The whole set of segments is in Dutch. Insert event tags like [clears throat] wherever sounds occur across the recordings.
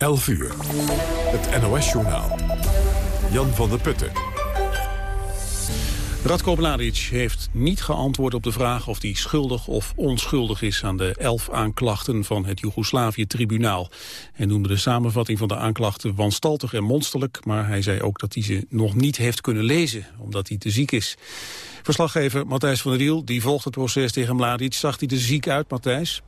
11 uur. Het NOS-journaal. Jan van der Putten. Radko Mladic heeft niet geantwoord op de vraag of hij schuldig of onschuldig is aan de elf aanklachten van het Joegoslavië-tribunaal. Hij noemde de samenvatting van de aanklachten wanstaltig en monsterlijk, maar hij zei ook dat hij ze nog niet heeft kunnen lezen, omdat hij te ziek is. Verslaggever Matthijs van der Wiel, die volgt het proces tegen Mladic, zag hij er ziek uit, Matthijs?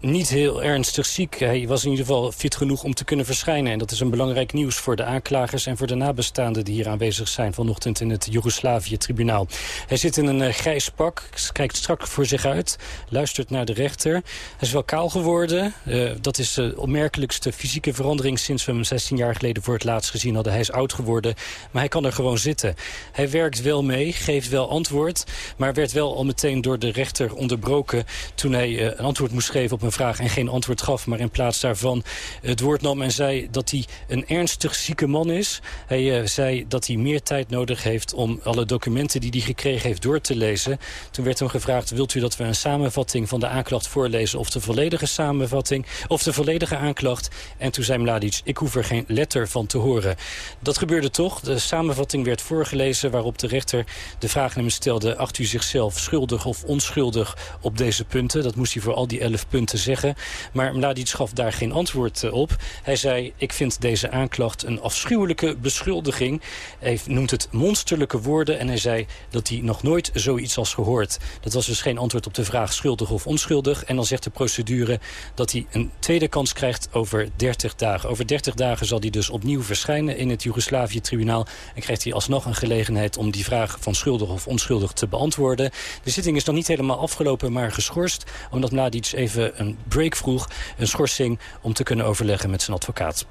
Niet heel ernstig ziek. Hij was in ieder geval fit genoeg om te kunnen verschijnen. En dat is een belangrijk nieuws voor de aanklagers en voor de nabestaanden die hier aanwezig zijn vanochtend in het Joegoslavië-tribunaal. Hij zit in een uh, grijs pak, kijkt strak voor zich uit, luistert naar de rechter. Hij is wel kaal geworden. Uh, dat is de opmerkelijkste fysieke verandering sinds we hem 16 jaar geleden voor het laatst gezien hadden. Hij is oud geworden, maar hij kan er gewoon zitten. Hij werkt wel mee, geeft wel antwoord, maar werd wel al meteen door de rechter onderbroken toen hij een antwoord moest geven op een vraag en geen antwoord gaf... maar in plaats daarvan het woord nam en zei dat hij een ernstig zieke man is. Hij uh, zei dat hij meer tijd nodig heeft om alle documenten die hij gekregen heeft door te lezen. Toen werd hem gevraagd, wilt u dat we een samenvatting van de aanklacht voorlezen... of de volledige samenvatting, of de volledige aanklacht? En toen zei Mladic, ik hoef er geen letter van te horen. Dat gebeurde toch. De samenvatting werd voorgelezen waarop de rechter de vraag hem stelde... acht u zichzelf schuldig of onschuldig op deze punten? Dat moest hij voor al die elf punten zeggen. Maar Mladic gaf daar geen antwoord eh, op. Hij zei, ik vind deze aanklacht een afschuwelijke beschuldiging. Hij noemt het monsterlijke woorden en hij zei dat hij nog nooit zoiets als gehoord. Dat was dus geen antwoord op de vraag schuldig of onschuldig. En dan zegt de procedure dat hij een tweede kans krijgt over 30 dagen. Over 30 dagen zal hij dus opnieuw verschijnen in het Joegoslavië-tribunaal. En krijgt hij alsnog een gelegenheid om die vraag van schuldig of onschuldig te beantwoorden. De zitting is nog niet helemaal afgelopen, maar geschorst. Omdat Mladic even een break vroeg, een schorsing... om te kunnen overleggen met zijn advocaat.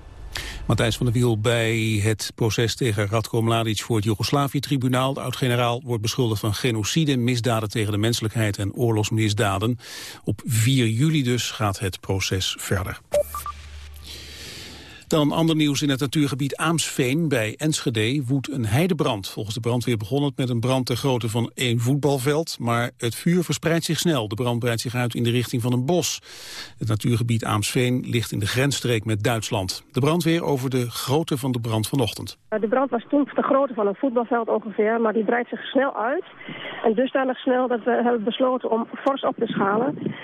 Matthijs van der Wiel bij het proces tegen Radko Mladic voor het Joegoslavië-tribunaal. De oud-generaal wordt beschuldigd van genocide, misdaden tegen de menselijkheid en oorlogsmisdaden. Op 4 juli dus gaat het proces verder. Dan ander nieuws in het natuurgebied Aamsveen bij Enschede woedt een heidebrand. Volgens de brandweer begon het met een brand ter grootte van één voetbalveld, maar het vuur verspreidt zich snel. De brand breidt zich uit in de richting van een bos. Het natuurgebied Aamsveen ligt in de grensstreek met Duitsland. De brandweer over de grootte van de brand vanochtend. De brand was toen de grootte van een voetbalveld ongeveer, maar die breidt zich snel uit. En dusdanig snel dat we hebben besloten om fors op te schalen.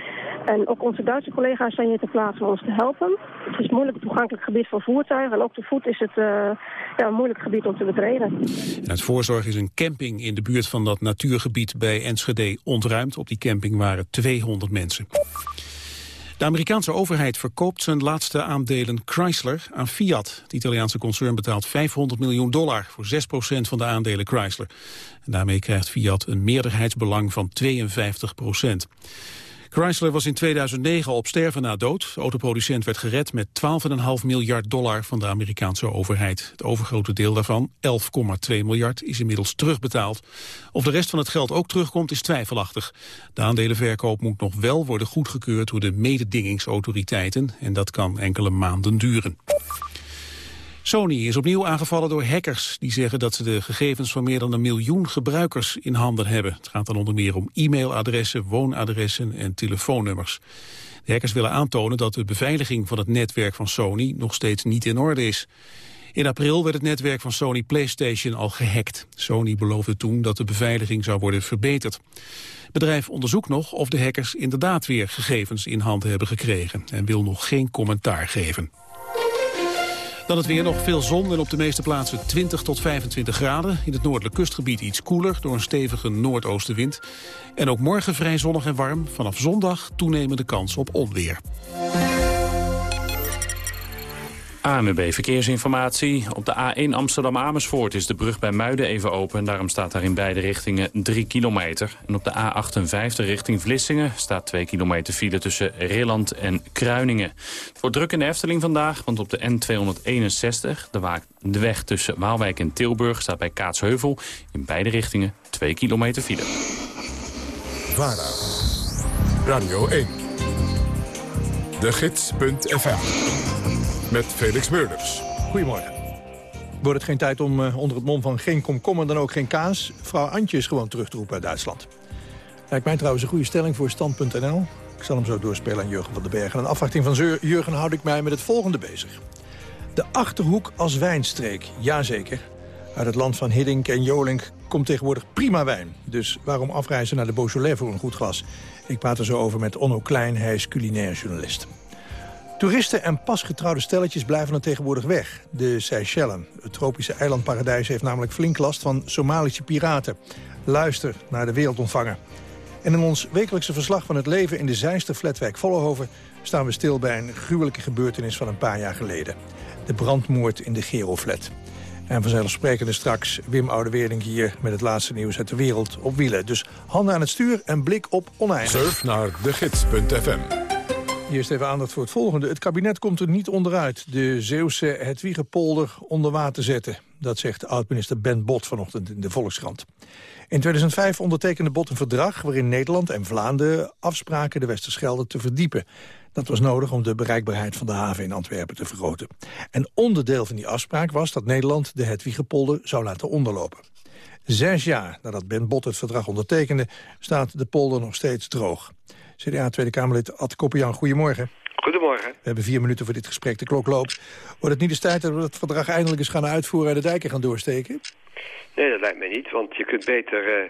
En ook onze Duitse collega's zijn hier te plaatsen om ons te helpen. Het is moeilijk toegankelijk gebied voor voertuigen. Te voet is het uh, ja, een moeilijk gebied om te betreden. En uit voorzorg is een camping in de buurt van dat natuurgebied bij Enschede ontruimd. Op die camping waren 200 mensen. De Amerikaanse overheid verkoopt zijn laatste aandelen Chrysler aan Fiat. Het Italiaanse concern betaalt 500 miljoen dollar voor 6% van de aandelen Chrysler. En daarmee krijgt Fiat een meerderheidsbelang van 52 procent. Chrysler was in 2009 op sterven na dood. De autoproducent werd gered met 12,5 miljard dollar van de Amerikaanse overheid. Het overgrote deel daarvan, 11,2 miljard, is inmiddels terugbetaald. Of de rest van het geld ook terugkomt is twijfelachtig. De aandelenverkoop moet nog wel worden goedgekeurd door de mededingingsautoriteiten. En dat kan enkele maanden duren. Sony is opnieuw aangevallen door hackers die zeggen dat ze de gegevens van meer dan een miljoen gebruikers in handen hebben. Het gaat dan onder meer om e-mailadressen, woonadressen en telefoonnummers. De hackers willen aantonen dat de beveiliging van het netwerk van Sony nog steeds niet in orde is. In april werd het netwerk van Sony PlayStation al gehackt. Sony beloofde toen dat de beveiliging zou worden verbeterd. Het bedrijf onderzoekt nog of de hackers inderdaad weer gegevens in handen hebben gekregen en wil nog geen commentaar geven. Dan het weer nog veel zon en op de meeste plaatsen 20 tot 25 graden. In het noordelijk kustgebied iets koeler door een stevige noordoostenwind. En ook morgen vrij zonnig en warm. Vanaf zondag toenemende kans op onweer. ANWB Verkeersinformatie. Op de A1 Amsterdam-Amersfoort is de brug bij Muiden even open. Daarom staat daar in beide richtingen 3 kilometer. En op de A58 richting Vlissingen staat 2 kilometer file tussen Rilland en Kruiningen. Het wordt druk in de Efteling vandaag, want op de N261, de, weg tussen Waalwijk en Tilburg, staat bij Kaatsheuvel in beide richtingen 2 kilometer file. VARA, Radio 1, de met Felix Meurders. Goedemorgen. Wordt het geen tijd om uh, onder het mom van geen komkommer dan ook geen kaas... vrouw Antje is gewoon terug te roepen uit Duitsland. Lijkt mij trouwens een goede stelling voor Stand.nl. Ik zal hem zo doorspelen aan Jurgen van den Berg. En een afwachting van Jurgen houd ik mij met het volgende bezig. De Achterhoek als wijnstreek, jazeker. Uit het land van Hiddink en Jolink komt tegenwoordig prima wijn. Dus waarom afreizen naar de Beaujolais voor een goed glas? Ik praat er zo over met Onno Klein, hij is culinair journalist. Toeristen en pasgetrouwde stelletjes blijven er tegenwoordig weg. De Seychellen, het tropische eilandparadijs, heeft namelijk flink last van Somalische piraten. Luister naar de wereldontvanger. En in ons wekelijkse verslag van het leven in de Zijster flatwijk Vollenhoven... staan we stil bij een gruwelijke gebeurtenis van een paar jaar geleden. De brandmoord in de Geroflat. En vanzelfsprekende straks Wim Oudewering hier met het laatste nieuws uit de wereld op wielen. Dus handen aan het stuur en blik op oneindig. Surf naar degids.fm. Eerst even aandacht voor het volgende. Het kabinet komt er niet onderuit de Zeeuwse Hedwiegepolder onder water zetten. Dat zegt oud-minister Ben Bot vanochtend in de Volkskrant. In 2005 ondertekende Bot een verdrag waarin Nederland en Vlaanderen afspraken de Westerschelde te verdiepen. Dat was nodig om de bereikbaarheid van de haven in Antwerpen te vergroten. En onderdeel van die afspraak was dat Nederland de Hedwiegepolder zou laten onderlopen. Zes jaar nadat Ben Bot het verdrag ondertekende, staat de polder nog steeds droog. CDA Tweede Kamerlid Ad Koppian, goedemorgen. Goedemorgen. We hebben vier minuten voor dit gesprek. De klok loopt. Wordt het niet eens tijd dat we het verdrag eindelijk eens gaan uitvoeren... en de dijken gaan doorsteken? Nee, dat lijkt mij niet. Want je kunt beter uh,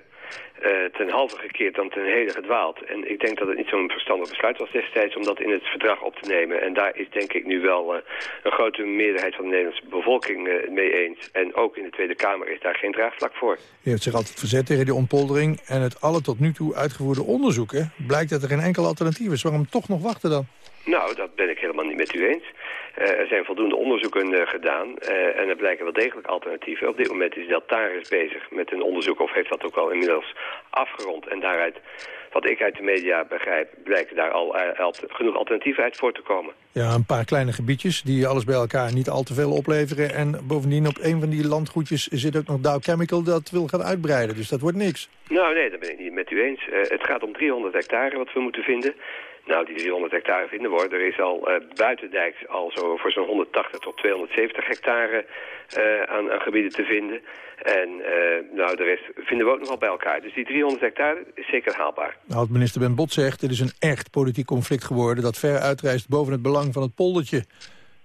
uh, ten halve gekeerd dan ten hele gedwaald. En ik denk dat het niet zo'n verstandig besluit was destijds om dat in het verdrag op te nemen. En daar is denk ik nu wel uh, een grote meerderheid van de Nederlandse bevolking uh, mee eens. En ook in de Tweede Kamer is daar geen draagvlak voor. U heeft zich altijd verzet tegen die ontpoldering. En het alle tot nu toe uitgevoerde onderzoeken blijkt dat er geen enkel alternatief is. Waarom toch nog wachten dan? Nou, dat ben ik helemaal niet met u eens. Uh, er zijn voldoende onderzoeken uh, gedaan uh, en er blijken wel degelijk alternatieven. Op dit moment is Deltaris bezig met een onderzoek of heeft dat ook al inmiddels afgerond. En daaruit, wat ik uit de media begrijp, blijken daar al genoeg alternatieven uit voor te komen. Ja, een paar kleine gebiedjes die alles bij elkaar niet al te veel opleveren. En bovendien op een van die landgoedjes zit ook nog Dow Chemical dat wil gaan uitbreiden. Dus dat wordt niks. Nou nee, dat ben ik niet met u eens. het gaat om 300 hectare wat we moeten vinden. Nou, die 300 hectare vinden we. Er is al uh, buitendijks al zo voor zo'n 180 tot 270 hectare uh, aan, aan, gebieden te vinden. En uh, nou, de rest vinden we ook nog wel bij elkaar. Dus die 300 hectare is zeker haalbaar. Nou, minister Ben Bot zegt, het is een echt politiek conflict geworden... dat ver uitreist boven het belang van het poldertje.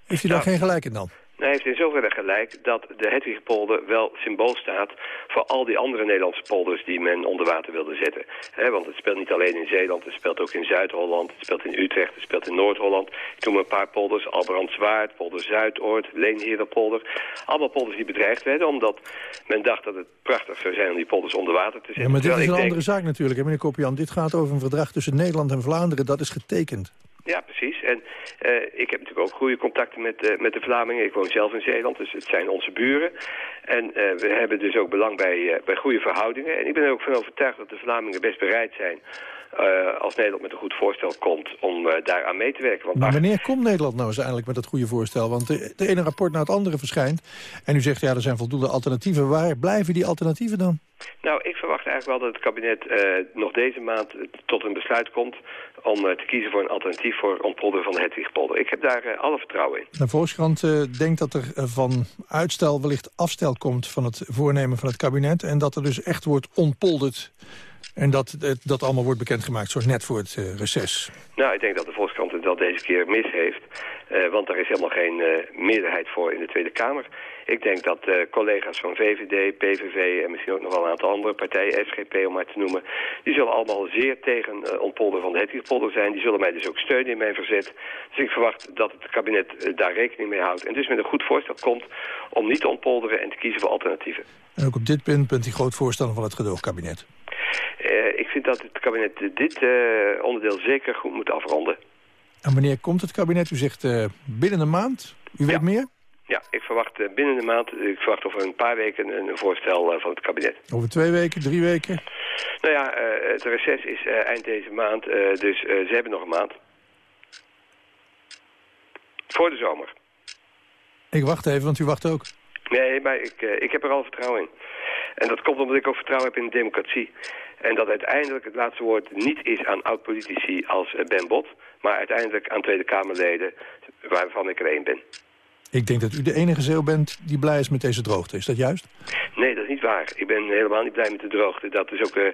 Heeft u daar nou, geen gelijk in dan? Hij heeft in zoverre gelijk dat de Hedwigpolder wel symbool staat voor al die andere Nederlandse polders die men onder water wilde zetten. want het speelt niet alleen in Zeeland, het speelt ook in Zuid-Holland, het speelt in Utrecht, het speelt in Noord-Holland. Ik noem een paar polders, Albrandswaard, polder Zuidoord, Leenherenpolder. Allemaal polders die bedreigd werden omdat men dacht dat het prachtig zou zijn om die polders onder water te zetten. Ja, maar dit is een andere zaak natuurlijk, hè, meneer Koppian. Dit gaat over een verdrag tussen Nederland en Vlaanderen, dat is getekend. Ja, precies. En uh, ik heb natuurlijk ook goede contacten met, uh, met de Vlamingen. Ik woon zelf in Zeeland, dus het zijn onze buren. En uh, we hebben dus ook belang bij, bij goede verhoudingen. En ik ben er ook van overtuigd dat de Vlamingen best bereid zijn... als Nederland met een goed voorstel komt om daar aan mee te werken. Want maar wanneer komt Nederland nou eens eigenlijk met dat goede voorstel? Want de, de ene rapport na het andere verschijnt. En u zegt, ja, er zijn voldoende alternatieven. Waar blijven die alternatieven dan? Nou, ik verwacht eigenlijk wel dat het kabinet uh, nog deze maand tot een besluit komt om uh, te kiezen voor een alternatief voor ontpolderen van de Hedwigpolder. Ik heb daar uh, alle vertrouwen in. De Volkskrant denkt dat er van uitstel wellicht afstel komt van het voornemen van het kabinet en dat er dus echt wordt ontpolderd en dat dat allemaal wordt bekendgemaakt, zo net voor het reces. Nou, ik denk dat de Volkskrant het wel deze keer mis heeft. Uh, want er is helemaal geen uh, meerderheid voor in de Tweede Kamer. Ik denk dat collega's van VVD, PVV en misschien ook nog wel een aantal andere partijen, SGP om maar te noemen, die zullen allemaal zeer tegen uh, ontpolder van de Hedwigpolder zijn. Die zullen mij dus ook steunen in mijn verzet. Dus ik verwacht dat het kabinet daar rekening mee houdt en dus met een goed voorstel komt om niet te ontpolderen en te kiezen voor alternatieven. En ook op dit punt bent u groot voorstander van het gedoogkabinet? Ik vind dat het kabinet dit onderdeel zeker goed moet afronden. En wanneer komt het kabinet? U zegt binnen een maand? U weet meer? Ja, ik verwacht binnen de maand, ik verwacht over een paar weken een, een voorstel van het kabinet. Over twee weken, drie weken? Nou ja, het reces is eind deze maand, dus ze hebben nog een maand. Voor de zomer. Ik wacht even, want u wacht ook. Nee, maar ik, ik heb er al vertrouwen in. En dat komt omdat ik ook vertrouwen heb in de democratie. En dat uiteindelijk het laatste woord niet is aan oud-politici als Ben Bot... maar uiteindelijk aan Tweede Kamerleden waarvan ik er één ben. Ik denk dat u de enige zeeuw bent die blij is met deze droogte. Is dat juist? Nee, dat is niet waar. Ik ben helemaal niet blij met de droogte. Dat is ook uh,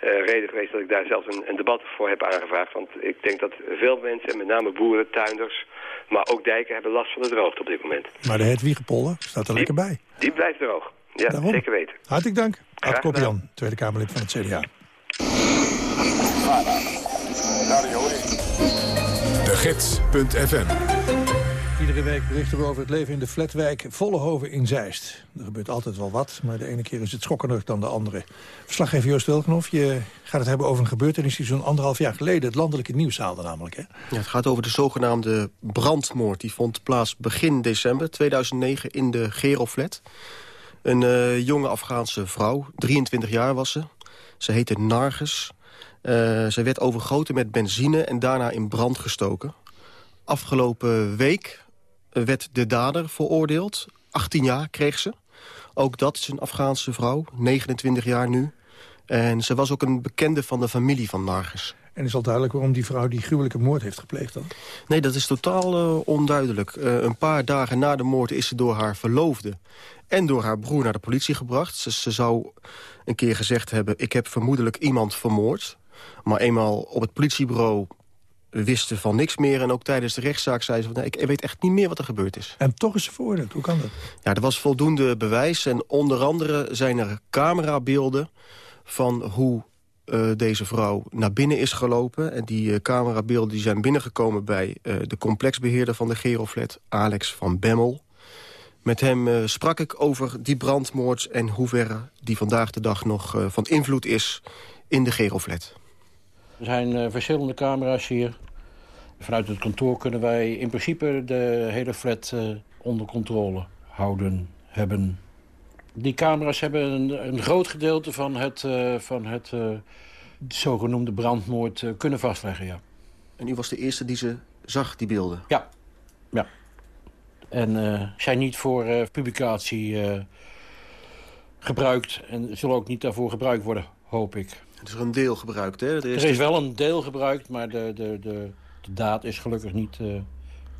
reden geweest dat ik daar zelfs een, een, debat voor heb aangevraagd. Want ik denk dat veel mensen, met name boeren, tuinders... maar ook dijken hebben last van de droogte op dit moment. Maar de Hedwiegepolder staat er lekker bij. Die blijft droog. Ja, zeker weten. Hartelijk dank. Ad Kopjan, Tweede Kamerlid van het CDA. De Gids.fm Iedere week berichten we over het leven in de flatwijk Vollehoven in Zeist. Er gebeurt altijd wel wat, maar de ene keer is het schokkender dan de andere. Verslaggever Joost Wilkenhoff, je gaat het hebben over een gebeurtenis... die zo'n anderhalf jaar geleden het landelijke nieuws haalde namelijk. Hè? Ja, het gaat over de zogenaamde brandmoord. Die vond plaats begin december 2009 in de Geroflat. Een uh, jonge Afghaanse vrouw, 23 jaar was ze. Ze heette Narges. Uh, ze werd overgoten met benzine en daarna in brand gestoken. Afgelopen week werd de dader veroordeeld. 18 jaar kreeg ze. Ook dat is een Afghaanse vrouw, 29 jaar nu. En ze was ook een bekende van de familie van Narges. En is al duidelijk waarom die vrouw die gruwelijke moord heeft gepleegd dan? Nee, dat is totaal uh, onduidelijk. Uh, een paar dagen na de moord is ze door haar verloofde en door haar broer naar de politie gebracht. Ze, ze zou een keer gezegd hebben, ik heb vermoedelijk iemand vermoord. Maar eenmaal op het politiebureau wisten van niks meer. En ook tijdens de rechtszaak zei ze van... Nee, ik weet echt niet meer wat er gebeurd is. En toch is ze veroordeeld. Hoe kan dat? Ja, er was voldoende bewijs. En onder andere zijn er camerabeelden van hoe uh, deze vrouw naar binnen is gelopen. En die uh, camerabeelden die zijn binnengekomen bij uh, de complexbeheerder van de Geroflet, Alex van Bemmel. Met hem sprak ik over die brandmoord en hoeverre die vandaag de dag nog van invloed is in de Geroflet. Er zijn verschillende camera's hier. Vanuit het kantoor kunnen wij in principe de hele flat onder controle houden, hebben. Die camera's hebben een, een groot gedeelte van het, uh, van het uh, zogenoemde brandmoord uh, kunnen vastleggen, ja. En u was de eerste die ze zag, die beelden? Ja, ja. En zijn niet voor publicatie gebruikt en zullen ook niet daarvoor gebruikt worden, hoop ik. Het is er een deel gebruikt, hè? Er is, er is wel een deel gebruikt, maar de, de, de, de daad is gelukkig niet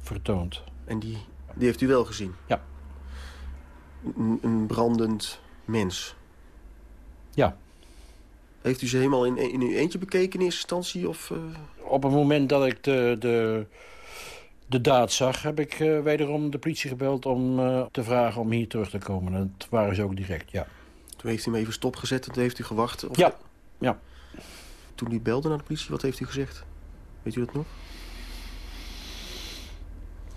vertoond. En die, die heeft u wel gezien? Ja een, een brandend mens. Ja. Heeft u ze helemaal in, in uw eentje bekeken in eerste instantie? Of, uh... Op het moment dat ik de, de, de daad zag... heb ik uh, wederom de politie gebeld om uh, te vragen om hier terug te komen. En dat waren ze ook direct, ja. Toen heeft u hem even stopgezet en toen heeft u gewacht? Of... Ja, ja. Toen u belde naar de politie, wat heeft u gezegd? Weet u dat nog?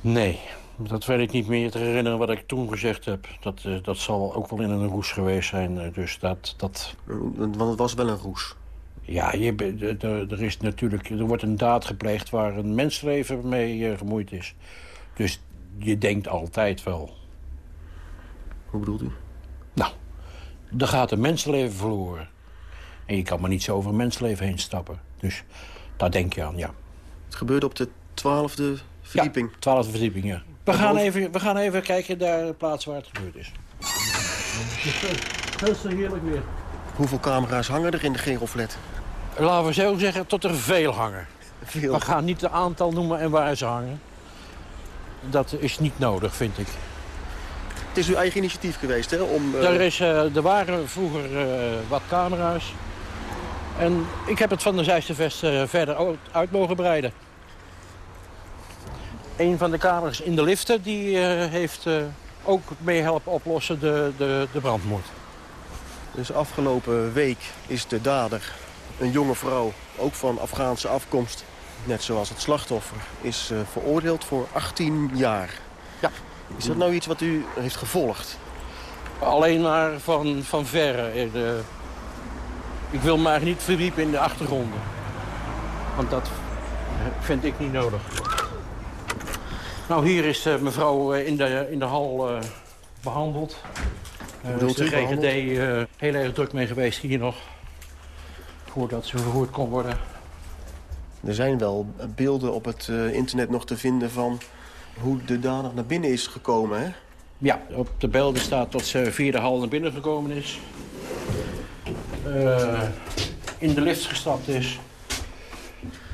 Nee, dat weet ik niet meer te herinneren wat ik toen gezegd heb. Dat, uh, dat zal ook wel in een roes geweest zijn. Uh, dus dat, dat... Want het was wel een roes. Ja, je, er is natuurlijk, er wordt een daad gepleegd waar een mensenleven mee uh, gemoeid is. Dus je denkt altijd wel. Hoe bedoelt u? Nou, er gaat een mensenleven verloren. En je kan maar niet zo over een mensenleven heen stappen. Dus daar denk je aan, ja. Het gebeurde op de twaalfde verdieping? Ja, twaalfde verdieping, ja. We gaan, even, we gaan even kijken naar de plaats waar het gebeurd is. Dat is heerlijk weer. Hoeveel camera's hangen er in de Geroflet? Laten we zo zeggen, tot er veel hangen. Veel. We gaan niet het aantal noemen en waar ze hangen. Dat is niet nodig, vind ik. Het is uw eigen initiatief geweest, hè? Om, uh... er, is, uh, er waren vroeger uh, wat camera's. En ik heb het van de Zijstervest verder uit mogen breiden. Een van de kamers in de liften die uh, heeft uh, ook mee helpen oplossen de, de, de brandmoord. Dus afgelopen week is de dader, een jonge vrouw, ook van Afghaanse afkomst... net zoals het slachtoffer, is uh, veroordeeld voor 18 jaar. Ja. Is dat nou iets wat u heeft gevolgd? Alleen maar van, van verre. Ik wil maar niet verdiepen in de achtergronden. Want dat vind ik niet nodig. Nou, hier is uh, mevrouw uh, in, de, in de hal uh, behandeld. Uh, is de GGD heel erg druk mee geweest hier nog. Voordat ze vervoerd kon worden. Er zijn wel beelden op het internet nog te vinden van hoe de dader naar binnen is gekomen, hè? Ja, op de beelden staat dat ze via de hal naar binnen gekomen is. in de lift gestapt is.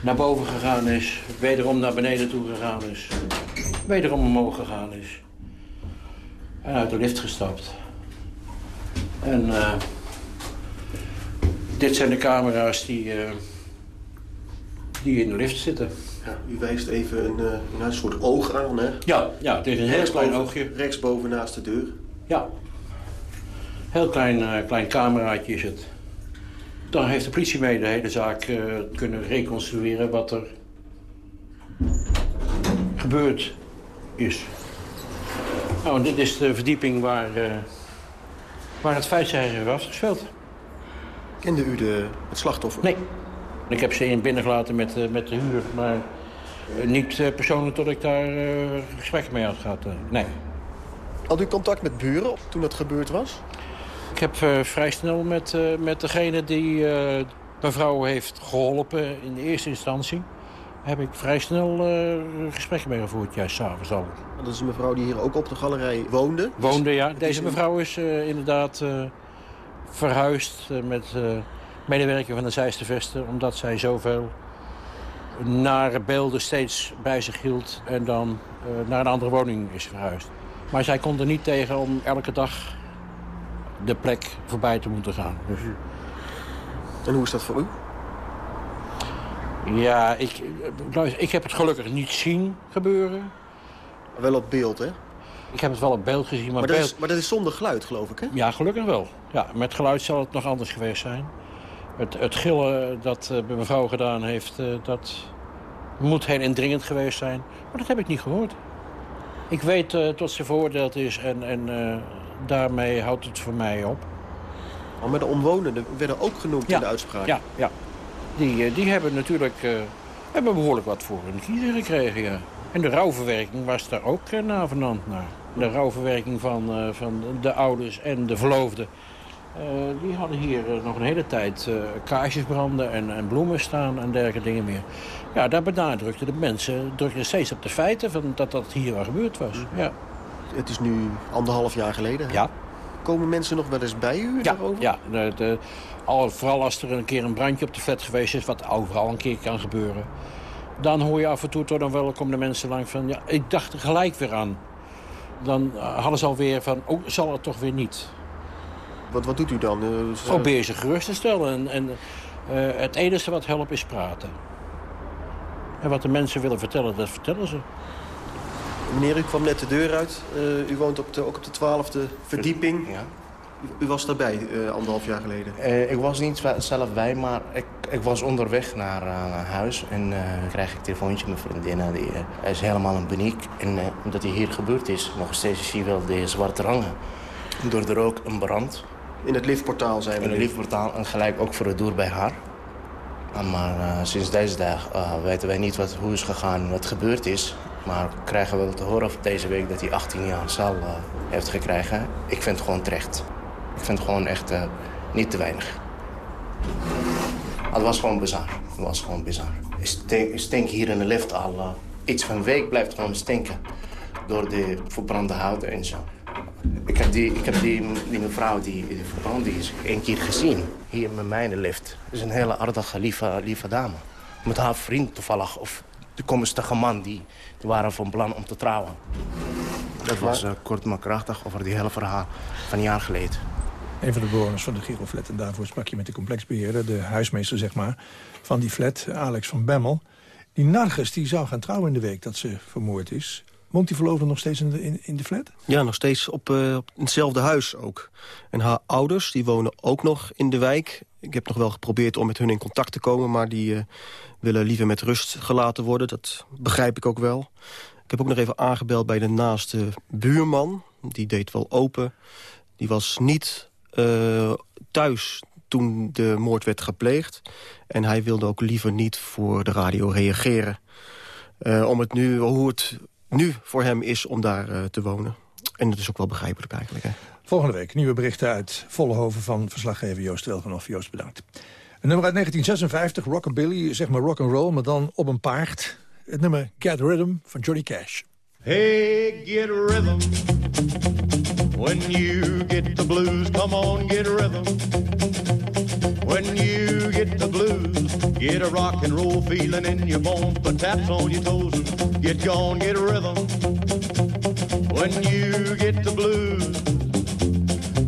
Naar boven gegaan is. Wederom naar beneden toe gegaan is wederom omhoog gegaan is. En uit de lift gestapt. En uh, dit zijn de camera's die, uh, die in de lift zitten. Ja, u wijst even een, uh, een soort oog aan, hè? Ja, ja het is een heel klein oogje. Rechtsboven naast de deur. Ja. Heel klein, klein cameraatje is het. Dan heeft de politie mee de hele zaak kunnen reconstrueren wat er gebeurd is. Nou, dit is de verdieping waar, uh, waar het feit zijn afgespeeld. Kende u de, het slachtoffer? Nee. Ik heb ze in binnengelaten met, uh, met de huur, maar uh, niet persoonlijk tot ik daar gesprek mee had gehad. nee. Had u contact met buren toen dat gebeurd was? Ik heb vrij snel met, met degene die mevrouw heeft geholpen in de eerste instantie heb ik vrij snel uh, gesprekken mee gevoerd, juist s'avonds al. Dat is een mevrouw die hier ook op de galerij woonde? Woonde, ja. Deze mevrouw is uh, inderdaad uh, verhuisd met medewerker van de Zeiste Vesten... omdat zij zoveel nare beelden steeds bij zich hield... en dan naar een andere woning is verhuisd. Maar zij kon er niet tegen om elke dag de plek voorbij te moeten gaan. Dus... En hoe is dat voor u? Ja, ik, ik heb het gelukkig niet zien gebeuren. Wel op beeld, hè? Ik heb het wel op beeld gezien, maar... Maar, dat, Is, maar dat is zonder geluid, geloof ik, hè? Ja, gelukkig wel. Ja, met geluid zal het nog anders geweest zijn. Het, het gillen dat uh, mevrouw gedaan heeft, uh, dat moet heel indringend geweest zijn. Maar dat heb ik niet gehoord. Ik weet uh, tot ze veroordeeld is en, en daarmee houdt het voor mij op. Maar de omwonenden werden ook genoemd ja, in de uitspraak. Ja, ja. Die, eh, die hebben natuurlijk uh, hebben behoorlijk wat voor hun kiezer gekregen, ja. En de rouwverwerking was daar ook uh, navenant naar. De rouwverwerking van, uh, van de ouders en de verloofden. die hadden hier nog een hele tijd kaarsjes branden en, en, bloemen staan en dergelijke dingen meer. Ja, daar benadrukten de mensen drukten steeds op de feiten van dat dat hier wel gebeurd was. Ja. Het is nu anderhalf jaar geleden. Hè? Ja. Komen mensen nog wel eens bij u ja, daarover? Ja, de, de, al, vooral als er een keer een brandje op de flat geweest is... wat overal een keer kan gebeuren. Dan hoor je af en toe toch dan wel komen de mensen langs van... ja, ik dacht er gelijk weer aan. Dan uh, hadden ze alweer van, oh, zal het toch weer niet. Wat, wat doet u dan? Uh, Probeer ze gerust te stellen. En, en uh, het enige wat helpt is praten. En wat de mensen willen vertellen, dat vertellen ze. Meneer, u kwam net de deur uit. Uh, u woont op de, ook op de twaalfde verdieping. Ja. U, u was daarbij uh, anderhalf jaar geleden? Uh, ik was niet zelf bij, maar ik, ik was onderweg naar, naar huis. En krijg ik een telefoontje met vriendinnen. Die is helemaal in paniek. En omdat die hier gebeurd is, nog steeds zie je wel de zwarte rangen. Door de rook een brand. In het liftportaal zijn we In het liftportaal en gelijk ook voor de deur bij haar. Maar sinds deze dag weten wij niet wat, hoe is gegaan, wat gebeurd is. Maar krijgen we wel te horen deze week dat hij 18 jaar cel uh, heeft gekregen. Ik vind het gewoon terecht. Ik vind het gewoon echt uh, niet te weinig. Het was gewoon bizar. Het was gewoon bizar. Stink, stink hier in de lift al uh, iets van een week blijft gewoon stinken. Door de verbrande hout en zo. Ik heb die, ik heb die, die mevrouw die, die verbrand die is één keer gezien. Hier met in de lift. Het is een hele aardige, lieve, lieve dame. Met haar vriend toevallig. Of de komstige man, die waren van plan om te trouwen. Dat was uh, kort maar krachtig over die hele verhaal van een jaar geleden. Een van de bewoners van de Giroflat. En daarvoor sprak je met de complexbeheerder, de huismeester zeg maar, van die flat, Alex van Bemmel. Die Narges die zou gaan trouwen in de week dat ze vermoord is. Woont die verloofde nog steeds in de, in, de flat? Ja, nog steeds op, uh, op hetzelfde huis ook. En haar ouders die wonen ook nog in de wijk. Ik heb nog wel geprobeerd om met hun in contact te komen... maar die uh, willen liever met rust gelaten worden. Dat begrijp ik ook wel. Ik heb ook nog even aangebeld bij de naaste buurman. Die deed wel open. Die was niet uh, thuis toen de moord werd gepleegd. En hij wilde ook liever niet voor de radio reageren. Om het nu, hoe het nu voor hem is om daar uh, te wonen. En dat is ook wel begrijpelijk eigenlijk. Hè? Volgende week nieuwe berichten uit Vollehoven van verslaggever Joost Welgenhoff. Joost, bedankt. Een nummer uit 1956, Rockabilly, zeg maar rock and roll, maar dan op een paard. Het nummer Get Rhythm van Johnny Cash. Hey, get rhythm. When you get the blues, come on, get rhythm. When you get the blues, get a rock and roll feeling in your bones. Put taps on your toes and get gone, get a rhythm. when you get the blues.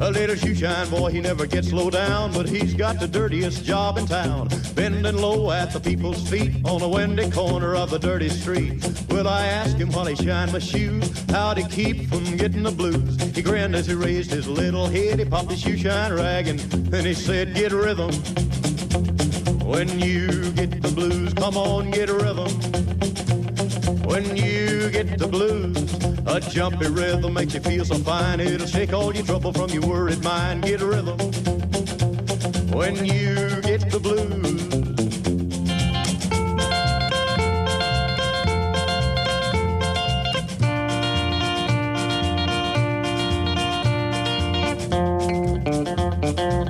A little shoe shine boy, he never gets low down, but he's got the dirtiest job in town. Bending low at the people's feet on a windy corner of the dirty street. Well, I asked him while he shined my shoes, how'd he keep from getting the blues? He grinned as he raised his little head, he popped his shoe shine rag, and then he said, get rhythm. When you get the blues, come on, get a rhythm. When you get the blues, a jumpy rhythm makes you feel so fine. It'll shake all your trouble from your worried mind. Get a rhythm. When you get the blues.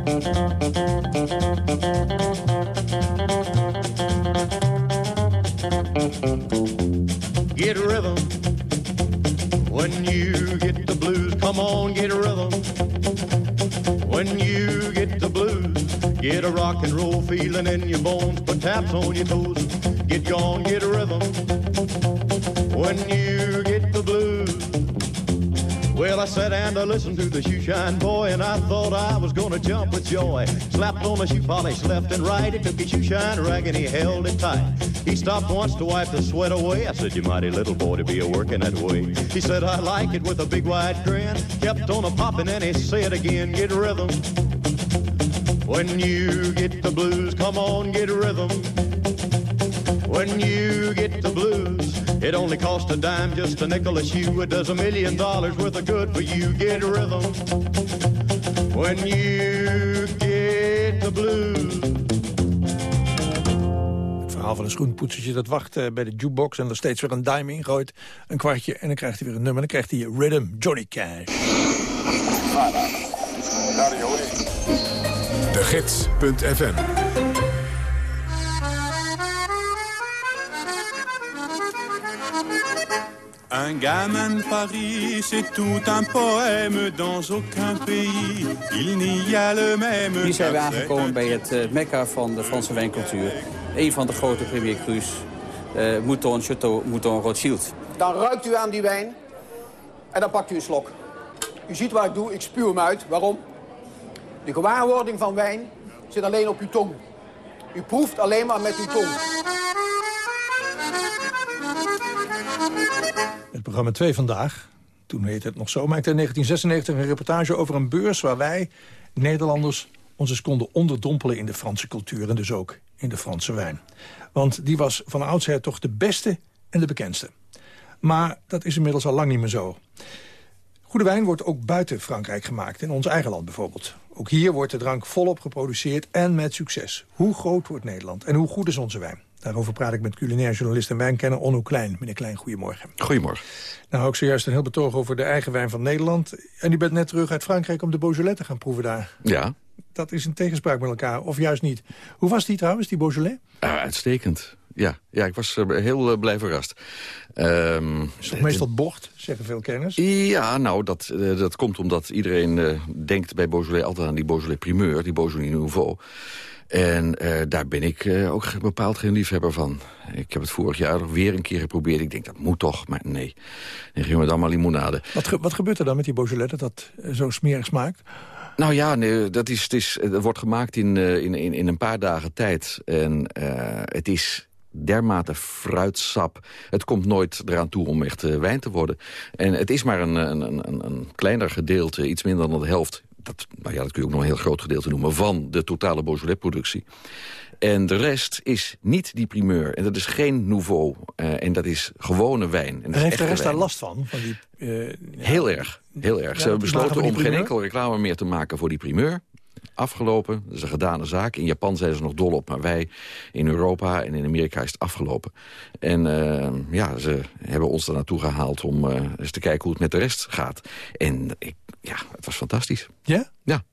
Get rhythm. When you get the blues, come on, get a rhythm. When you get the blues, get a rock and roll feeling in your bones. Put taps on your toes. Get gone, get a rhythm. When you get the blues. Well, I sat and I listened to the shoeshine boy, and I thought I was gonna jump with joy. Slapped on the shoe polish left and right. He took his shoeshine rag and he held it tight. He stopped once to wipe the sweat away. I said, You mighty little boy to be a working that way. He said, I like it with a big wide grin. Kept on a popping and he said again, Get rhythm. When you get the blues, come on, get rhythm. When you get the it only costs a dime, just a nickel a shoe. It does a million dollars worth of good for you. Get rhythm. When you get the blues. Het verhaal van een schoenpoetsertje dat wacht eh, bij de jukebox... en er steeds weer een dime ingooit, een kwartje... en dan krijgt hij weer een nummer. En dan krijgt hij Rhythm, Johnny Cash. De Gids.fm Un gamin de Paris, c'est tout un poème. Dans aucun pays, il n'y a le même. Hier zijn we aangekomen bij het uh, mekka van de Franse wijncultuur. Een van de grote premier Crus, uh, Mouton Chateau Mouton Rothschild. Dan ruikt u aan die wijn en dan pakt u een slok. U ziet wat ik doe, ik spuw hem uit. Waarom? De gewaarwording van wijn zit alleen op uw tong. U proeft alleen maar met uw tong. Het programma 2 vandaag, toen heette het nog zo... maakte in 1996 een reportage over een beurs... waar wij, Nederlanders, ons eens konden onderdompelen in de Franse cultuur... en dus ook in de Franse wijn. Want die was van oudsher toch de beste en de bekendste. Maar dat is inmiddels al lang niet meer zo. Goede wijn wordt ook buiten Frankrijk gemaakt, in ons eigen land bijvoorbeeld. Ook hier wordt de drank volop geproduceerd en met succes. Hoe groot wordt Nederland en hoe goed is onze wijn? Daarover praat ik met culinair journalist en wijnkenner Onno Klein. Meneer Klein, goedemorgen. Goedemorgen. Nou, ook zojuist een heel betoog over de eigen wijn van Nederland. En u bent net terug uit Frankrijk om de Beaujolais te gaan proeven daar. Ja. Dat is een tegenspraak met elkaar, of juist niet. Hoe was die trouwens, die Beaujolais? Uh, uitstekend. Ja, ja, ik was uh, heel uh, blij verrast. Um, is toch meestal bocht, zeggen veel kenners? Ja, nou, dat, uh, dat komt omdat iedereen denkt bij Beaujolais altijd aan die Beaujolais primeur, die Beaujolais nouveau. En uh, daar ben ik uh, ook bepaald geen liefhebber van. Ik heb het vorig jaar nog weer een keer geprobeerd. Ik denk, dat moet toch, maar nee. Dan gingen we dan maar limonade. Wat, ge wat gebeurt er dan met die Beaujolais dat dat zo smerig smaakt? Nou ja, nee, dat, is, het, is, het wordt gemaakt in, in, in, in een paar dagen tijd. En het is dermate fruitsap. Het komt nooit eraan toe om echt wijn te worden. En het is maar een, een, een, een kleiner gedeelte, iets minder dan de helft dat, nou ja, dat kun je ook nog een heel groot gedeelte noemen... van de totale Beaujolais-productie. En de rest is niet die primeur. En dat is geen nouveau. Uh, en dat is gewone wijn. En, en heeft de rest wijn. daar last van? van die, uh, heel erg. Heel erg. Ja, Ze hebben besloten om geen enkel reclame meer te maken voor die primeur. Afgelopen. Dat is een gedane zaak. In Japan zijn ze nog dol op. Maar wij in Europa en in Amerika is het afgelopen. En uh, ja, ze hebben ons er naartoe gehaald om uh, eens te kijken hoe het met de rest gaat. En ik, ja, het was fantastisch. Ja? Ja.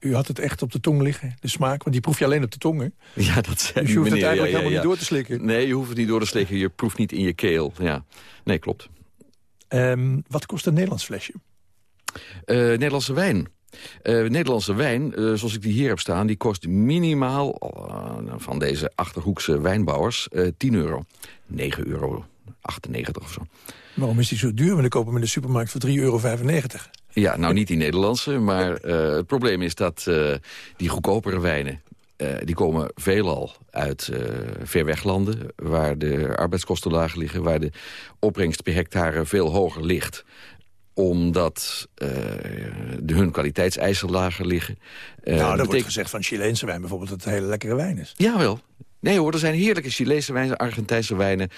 U had het echt op de tong liggen, de smaak. Want die proef je alleen op de tong, hè? [laughs] Ja, dat zei Dus je hoeft meneer, het eigenlijk ja, ja, helemaal ja. niet door te slikken. Nee, je hoeft het niet door te slikken. Je proeft niet in je keel. Ja. Nee, klopt. Um, wat kost een Nederlands flesje? Uh, Nederlandse wijn. Uh, Nederlandse wijn, uh, zoals ik die hier heb staan... die kost minimaal uh, van deze Achterhoekse wijnbouwers 10 euro. 9 euro 98 of zo. Waarom is die zo duur? Want ik koop hem in de supermarkt voor 3,95 euro. Ja, nou niet die Nederlandse, maar het probleem is dat die goedkopere wijnen... Die komen veelal uit verweglanden, waar de arbeidskosten lager liggen... waar de opbrengst per hectare veel hoger ligt omdat de, hun kwaliteitseisen lager liggen. nou, dat betekent... wordt gezegd van Chileense wijn bijvoorbeeld... dat het hele lekkere wijn is. Jawel, Nee hoor, er zijn heerlijke Chilese wijnen, Argentijnse wijnen...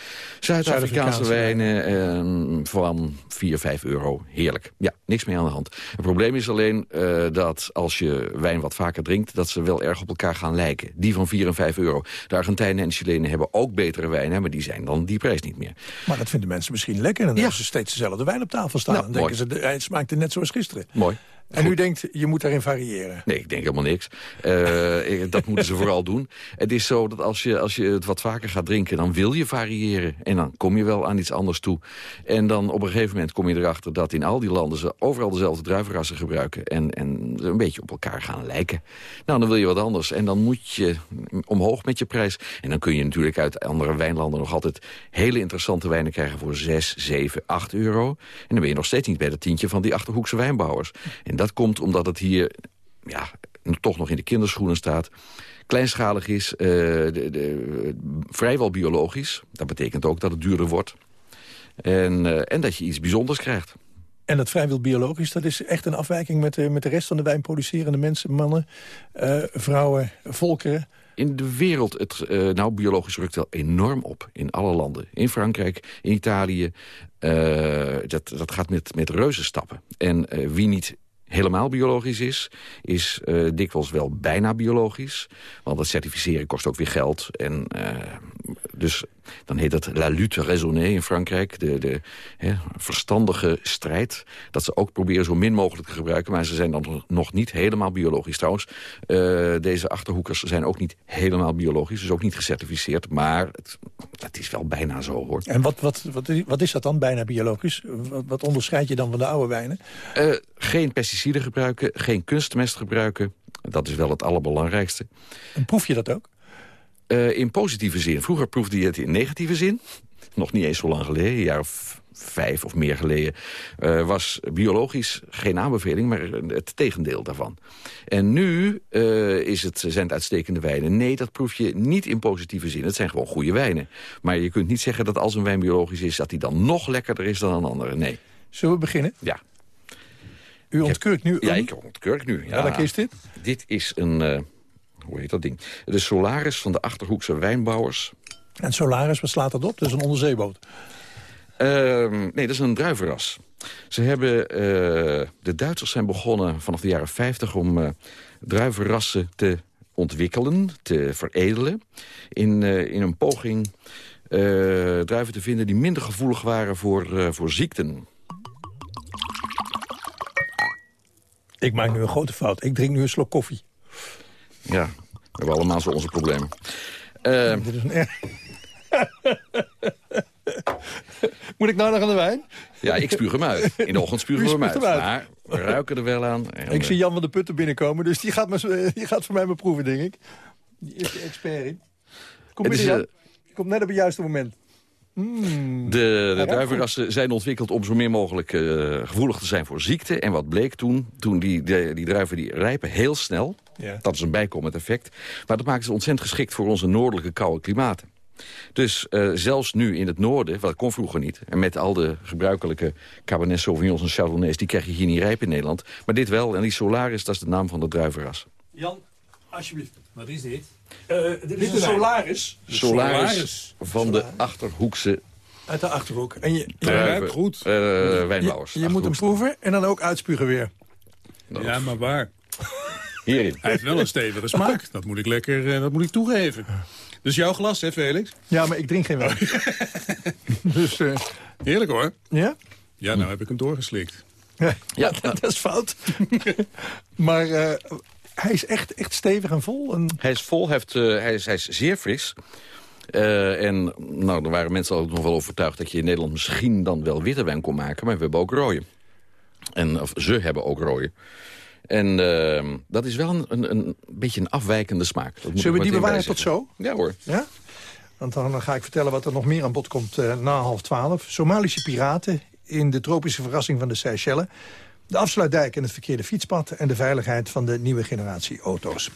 Zuid-Afrikaanse wijnen eh, van 4, 5 euro. Heerlijk. Ja, niks meer aan de hand. Het probleem is alleen uh, dat als je wijn wat vaker drinkt... dat ze wel erg op elkaar gaan lijken. Die van 4 en 5 euro. De Argentijnen en Chilenen hebben ook betere wijnen... maar die zijn dan die prijs niet meer. Maar dat vinden mensen misschien lekker. En dan hebben ze steeds dezelfde wijn op tafel staan. Nou, dan denken ze, het smaakt er net zoals gisteren. Mooi. En u denkt, je moet daarin variëren? Nee, ik denk helemaal niks. [laughs] Uh, dat moeten ze vooral doen. Het is zo dat als je, als je het wat vaker gaat drinken... dan wil je variëren. En dan kom je wel aan iets anders toe. En dan op een gegeven moment kom je erachter... dat in al die landen ze overal dezelfde druivenrassen gebruiken... en, en een beetje op elkaar gaan lijken. Nou, dan wil je wat anders. En dan moet je omhoog met je prijs. En dan kun je natuurlijk uit andere wijnlanden... nog altijd hele interessante wijnen krijgen voor 6, 7, 8 euro. En dan ben je nog steeds niet bij dat tientje van die Achterhoekse wijnbouwers. En dat komt omdat het hier ja, toch nog in de kinderschoenen staat. Kleinschalig is, uh, de, de, vrijwel biologisch. Dat betekent ook dat het duurder wordt. En, uh, en dat je iets bijzonders krijgt. En dat vrijwel biologisch, dat is echt een afwijking met de, met de rest van de wijnproducerende mensen, mannen, uh, vrouwen, volkeren? In de wereld, het, nou biologisch rukt wel enorm op in alle landen. In Frankrijk, in Italië, dat, dat gaat met, met reuzenstappen. En wie niet helemaal biologisch is, is uh, dikwijls wel bijna biologisch. Want het certificeren kost ook weer geld. En uh, dus dan heet het la lutte raisonnée in Frankrijk. De, de hè, verstandige strijd. Dat ze ook proberen zo min mogelijk te gebruiken. Maar ze zijn dan nog niet helemaal biologisch. Trouwens, uh, deze Achterhoekers zijn ook niet helemaal biologisch. Dus ook niet gecertificeerd. Maar het, het is wel bijna zo, hoor. En wat, wat, wat, wat is dat dan, bijna biologisch? Wat, wat onderscheid je dan van de oude wijnen? Uh, geen pesticiden gebruiken, geen kunstmest gebruiken. Dat is wel het allerbelangrijkste. En proef je dat ook? Uh, in positieve zin. Vroeger proefde je het in negatieve zin. Nog niet eens zo lang geleden, een jaar of vijf of meer geleden... Uh, was biologisch geen aanbeveling, maar het tegendeel daarvan. En nu uh, is het, zijn het uitstekende wijnen. Nee, dat proef je niet in positieve zin. Het zijn gewoon goede wijnen. Maar je kunt niet zeggen dat als een wijn biologisch is... dat die dan nog lekkerder is dan een andere. Nee. Zullen we beginnen? Ja. U ontkurkt nu? Ja, ik ontkurk nu. Ja. Welke is dit? Dit is een... Hoe heet dat ding? De Solaris van de Achterhoekse wijnbouwers. En Solaris, wat slaat dat op? Dat is een onderzeeboot. Uh, nee, dat is een druivenras. Ze hebben, uh, de Duitsers zijn begonnen vanaf de jaren 50 om uh, druivenrassen te ontwikkelen, te veredelen. In, in een poging druiven te vinden die minder gevoelig waren voor, voor ziekten. Ik maak nu een grote fout. Ik drink nu een slok koffie. Ja, we hebben allemaal zo onze problemen. Uh, dit is een [laughs] Moet ik nou nog aan de wijn? Ja, ik spuug hem uit. In de ochtend spugen we hem uit. uit. Maar we ruiken er wel aan. En ik zie Jan van de Putten binnenkomen, dus die gaat, me, die gaat voor mij maar proeven, denk ik. Die is de expert in. Kom binnen, Jan. Je komt net op het juiste moment. Mm. De, de druivenrassen zijn ontwikkeld om zo min mogelijk uh, gevoelig te zijn voor ziekte. En wat bleek toen? Toen die, de, die druiven die rijpen heel snel. Ja. Dat is een bijkomend effect. Maar dat maakt ze ontzettend geschikt voor onze noordelijke koude klimaten. Dus uh, zelfs nu in het noorden, wat kon vroeger niet... en met al de gebruikelijke Cabernet Sauvignons en Chardonnays... die krijg je hier niet rijp in Nederland. Maar dit wel, en die Solaris, dat is de naam van de druivenras. Jan, alsjeblieft. Wat is dit? Uh, dit is de Solaris. De Solaris, Solaris van de Achterhoekse... Uit de Achterhoek. En je, je ruikt goed. Uh, wijnbouwers. Je, je moet hem proeven en dan ook uitspugen weer. Nou, ja, maar waar? Hierin. Hij heeft wel een stevige smaak. Dat moet ik lekker dat moet ik toegeven. Dus jouw glas, hè, Felix? Ja, maar ik drink geen wijn. [laughs] dus, uh... Heerlijk, hoor. Ja? Ja, nou heb ik hem doorgeslikt. Ja, ja [laughs] dat is fout. [laughs] maar hij is echt, echt stevig en vol. En... Hij is vol, heeft, uh, hij, is, hij is zeer fris. Uh, en nou, er waren mensen ook nog wel overtuigd dat je in Nederland misschien dan wel witte wijn kon maken. Maar we hebben ook rode. En, of ze hebben ook rode. En uh, dat is wel een, een, een, beetje een afwijkende smaak. Zullen we die bewaren tot zo? Ja hoor. Ja? Want dan ga ik vertellen wat er nog meer aan bod komt uh, na half twaalf. Somalische piraten in de tropische verrassing van de Seychelles. De afsluitdijk en het verkeerde fietspad... en de veiligheid van de nieuwe generatie auto's.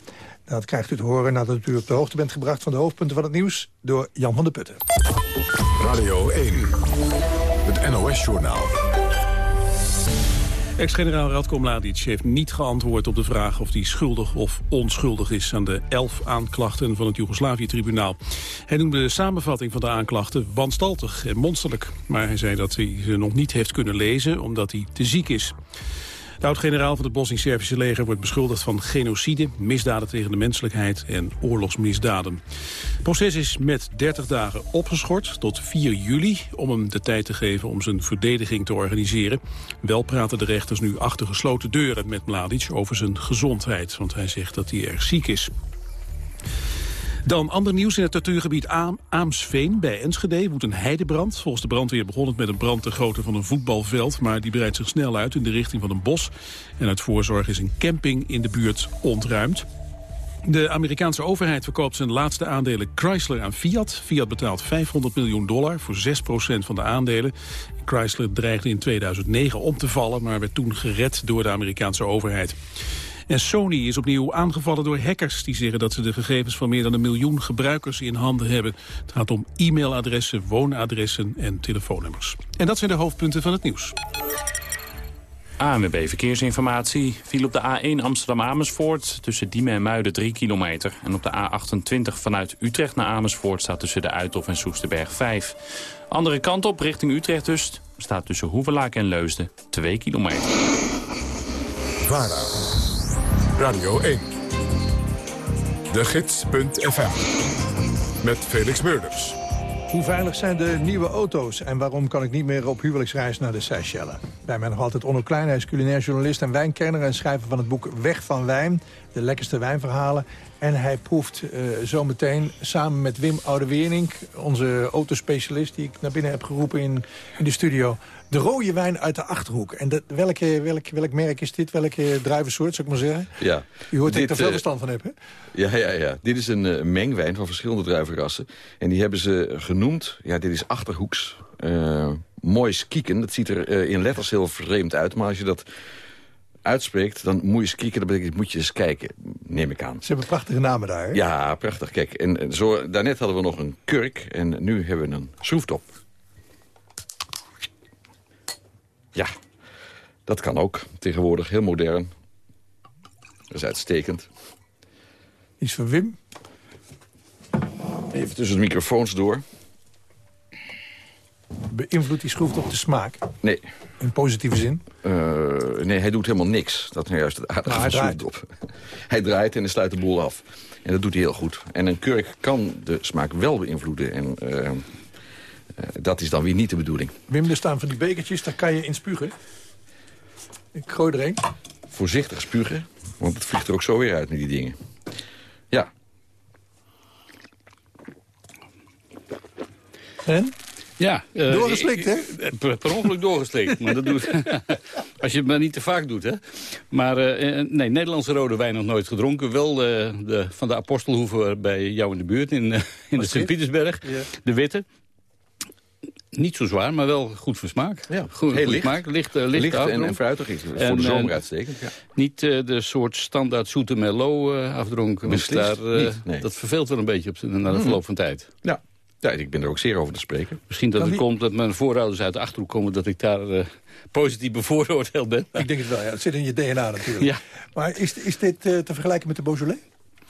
Dat krijgt u te horen nadat u op de hoogte bent gebracht... van de hoofdpunten van het nieuws door Jan van der Putten. Radio 1, het NOS-journaal. Ex-generaal Radko Mladic heeft niet geantwoord op de vraag of hij schuldig of onschuldig is aan de elf aanklachten van het Joegoslavië-tribunaal. Hij noemde de samenvatting van de aanklachten wanstaltig en monsterlijk. Maar hij zei dat hij ze nog niet heeft kunnen lezen omdat hij te ziek is. De oud-generaal van het Bosnisch-Servische leger wordt beschuldigd van genocide, misdaden tegen de menselijkheid en oorlogsmisdaden. Het proces is met 30 dagen opgeschort tot 4 juli om hem de tijd te geven om zijn verdediging te organiseren. Wel praten de rechters nu achter gesloten deuren met Mladic over zijn gezondheid, want hij zegt dat hij erg ziek is. Dan ander nieuws in het natuurgebied Aam, Aamsveen bij Enschede woedt een heidebrand. Volgens de brandweer begon het met een brand te grootte van een voetbalveld... maar die breidt zich snel uit in de richting van een bos. En uit voorzorg is een camping in de buurt ontruimd. De Amerikaanse overheid verkoopt zijn laatste aandelen Chrysler aan Fiat. Fiat betaalt 500 miljoen dollar voor 6% van de aandelen. Chrysler dreigde in 2009 om te vallen, maar werd toen gered door de Amerikaanse overheid. En Sony is opnieuw aangevallen door hackers... die zeggen dat ze de gegevens van meer dan een miljoen gebruikers in handen hebben. Het gaat om e-mailadressen, woonadressen en telefoonnummers. En dat zijn de hoofdpunten van het nieuws. ANWB Verkeersinformatie viel op de A1 Amsterdam-Amersfoort... tussen Diemen en Muiden 3 kilometer. En op de A28 vanuit Utrecht naar Amersfoort... staat tussen de Uithof en Soesterberg 5. Andere kant op, richting Utrecht dus... staat tussen Hoevelaak en Leusden 2 kilometer. VARA Radio 1. De Gids.fm. Met Felix Meurders. Hoe veilig zijn de nieuwe auto's en waarom kan ik niet meer op huwelijksreis naar de Seychelles? Bij mij nog altijd Onno Klein, hij is culinair journalist en wijnkenner... en schrijver van het boek Weg van Wijn, de lekkerste wijnverhalen. En hij proeft uh, zometeen samen met Wim Oudewernink... onze autospecialist die ik naar binnen heb geroepen in, in de studio... de rode wijn uit de Achterhoek. En dat, welke, welk, welk merk is dit? Welke druivensoort, zou ik maar zeggen? Ja. U hoort dat ik er veel verstand van heb, hè? Ja, ja, ja. Dit is een uh, mengwijn van verschillende druivenrassen. En die hebben ze genoemd... Ja, dit is Achterhoeks. Uh, mooi skieken. Dat ziet er in letters heel vreemd uit. Maar als je dat uitspreekt, dan moet je eens kijken. Dan betekent, moet je eens kijken, neem ik aan. Ze hebben prachtige namen daar, hè? Ja, prachtig. Kijk, en zo, daarnet hadden we nog een kurk en nu hebben we een schroeftop. Ja, dat kan ook. Tegenwoordig heel modern. Dat is uitstekend. Iets voor Wim. Even tussen de microfoons door. Beïnvloedt die schroeftop de smaak? Nee. In positieve zin? Uh, nee, hij doet helemaal niks. Dat is nou juist het aardige hij draait. op. [laughs] hij draait en hij sluit de boel af. En dat doet hij heel goed. En een kurk kan de smaak wel beïnvloeden. En uh, uh, dat is dan weer niet de bedoeling. Wim, er staan van die bekertjes, daar kan je in spugen. Ik gooi er een. Voorzichtig spugen, want het vliegt er ook zo weer uit met die dingen. Ja. En? Ja. Uh, doorgeslikt, hè? Per, per ongeluk doorgeslikt. maar dat doet, [laughs] als je het maar niet te vaak doet, hè. Maar uh, nee, Nederlandse rode wijn nog nooit gedronken. Wel uh, de, van de Apostelhoeve bij jou in de buurt, in, [laughs] in de Sint-Pietersberg. Ja. De witte. Niet zo zwaar, maar wel goed voor smaak. Ja, goed, heel goed licht. Smaak. Licht, licht, licht en, en fruitig. Is en, voor de zomer uitstekend. Ja. Niet de soort standaard zoete Merlot afdronken. Daar, niet, nee. Dat verveelt wel een beetje op, na de verloop van tijd. Ja. Ik ben er ook zeer over te spreken. Misschien dat Kan het die- komt dat mijn voorouders uit de Achterhoek komen... dat ik daar eh, positief bevooroordeeld ben. Ik denk het wel, ja. Het zit in je DNA natuurlijk. Ja. Maar is, is dit eh, te vergelijken met de Beaujolais?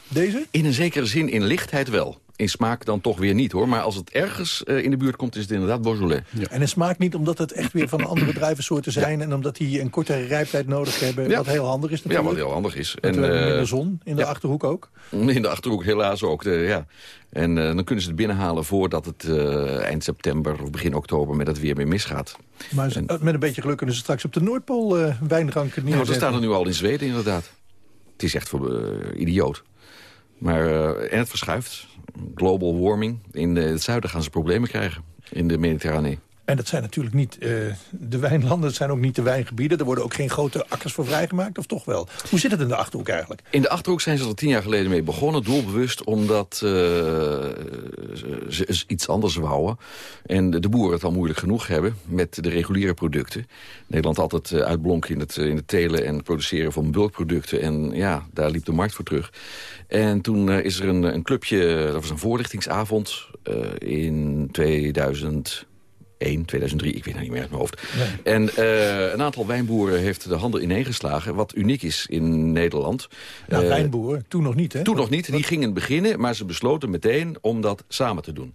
Deze? In een zekere zin, in lichtheid wel. In smaak dan toch weer niet, hoor. Maar als het ergens uh, in de buurt komt, is het inderdaad Beaujolais. Ja. En het smaakt niet omdat het echt weer van andere druivensoorten zijn... en omdat die een kortere rijptijd nodig hebben, Ja. wat heel handig is Ja, natuurlijk. wat heel handig is. En, En, eh, minder zon in de ja. Achterhoek ook. In de Achterhoek helaas ook, de, ja. En eh, dan kunnen ze het binnenhalen voordat het eh, eind september of begin oktober met het weer weer misgaat. Maar ze- met een beetje geluk kunnen ze straks op de Noordpool eh wijndranken Nou, neerzetten. ze staan er nu al in Zweden inderdaad. Het is echt voor eh, idioot. Maar, eh, en het verschuift. Global warming. In het zuiden gaan ze problemen krijgen. In de Mediterranee. En dat zijn natuurlijk niet eh, de wijnlanden, dat zijn ook niet de wijngebieden. Er worden ook geen grote akkers voor vrijgemaakt, of toch wel? Hoe zit het in de Achterhoek eigenlijk? In de Achterhoek zijn ze er tien jaar geleden mee begonnen, doelbewust, omdat uh, ze iets anders wouden. En de boeren het al moeilijk genoeg hebben met de reguliere producten. Nederland altijd uh, uitblonk in het, in het telen en produceren van bulkproducten. En ja, daar liep de markt voor terug. En toen is er een, een clubje, dat was een voorlichtingsavond in 2000... 1, 2003, ik weet het niet meer uit mijn hoofd. En uh, een aantal wijnboeren heeft de handel ineengeslagen... wat uniek is in Nederland. Nou, uh, wijnboeren, toen nog niet, hè? Toen nog niet, die gingen beginnen, maar ze besloten meteen om dat samen te doen.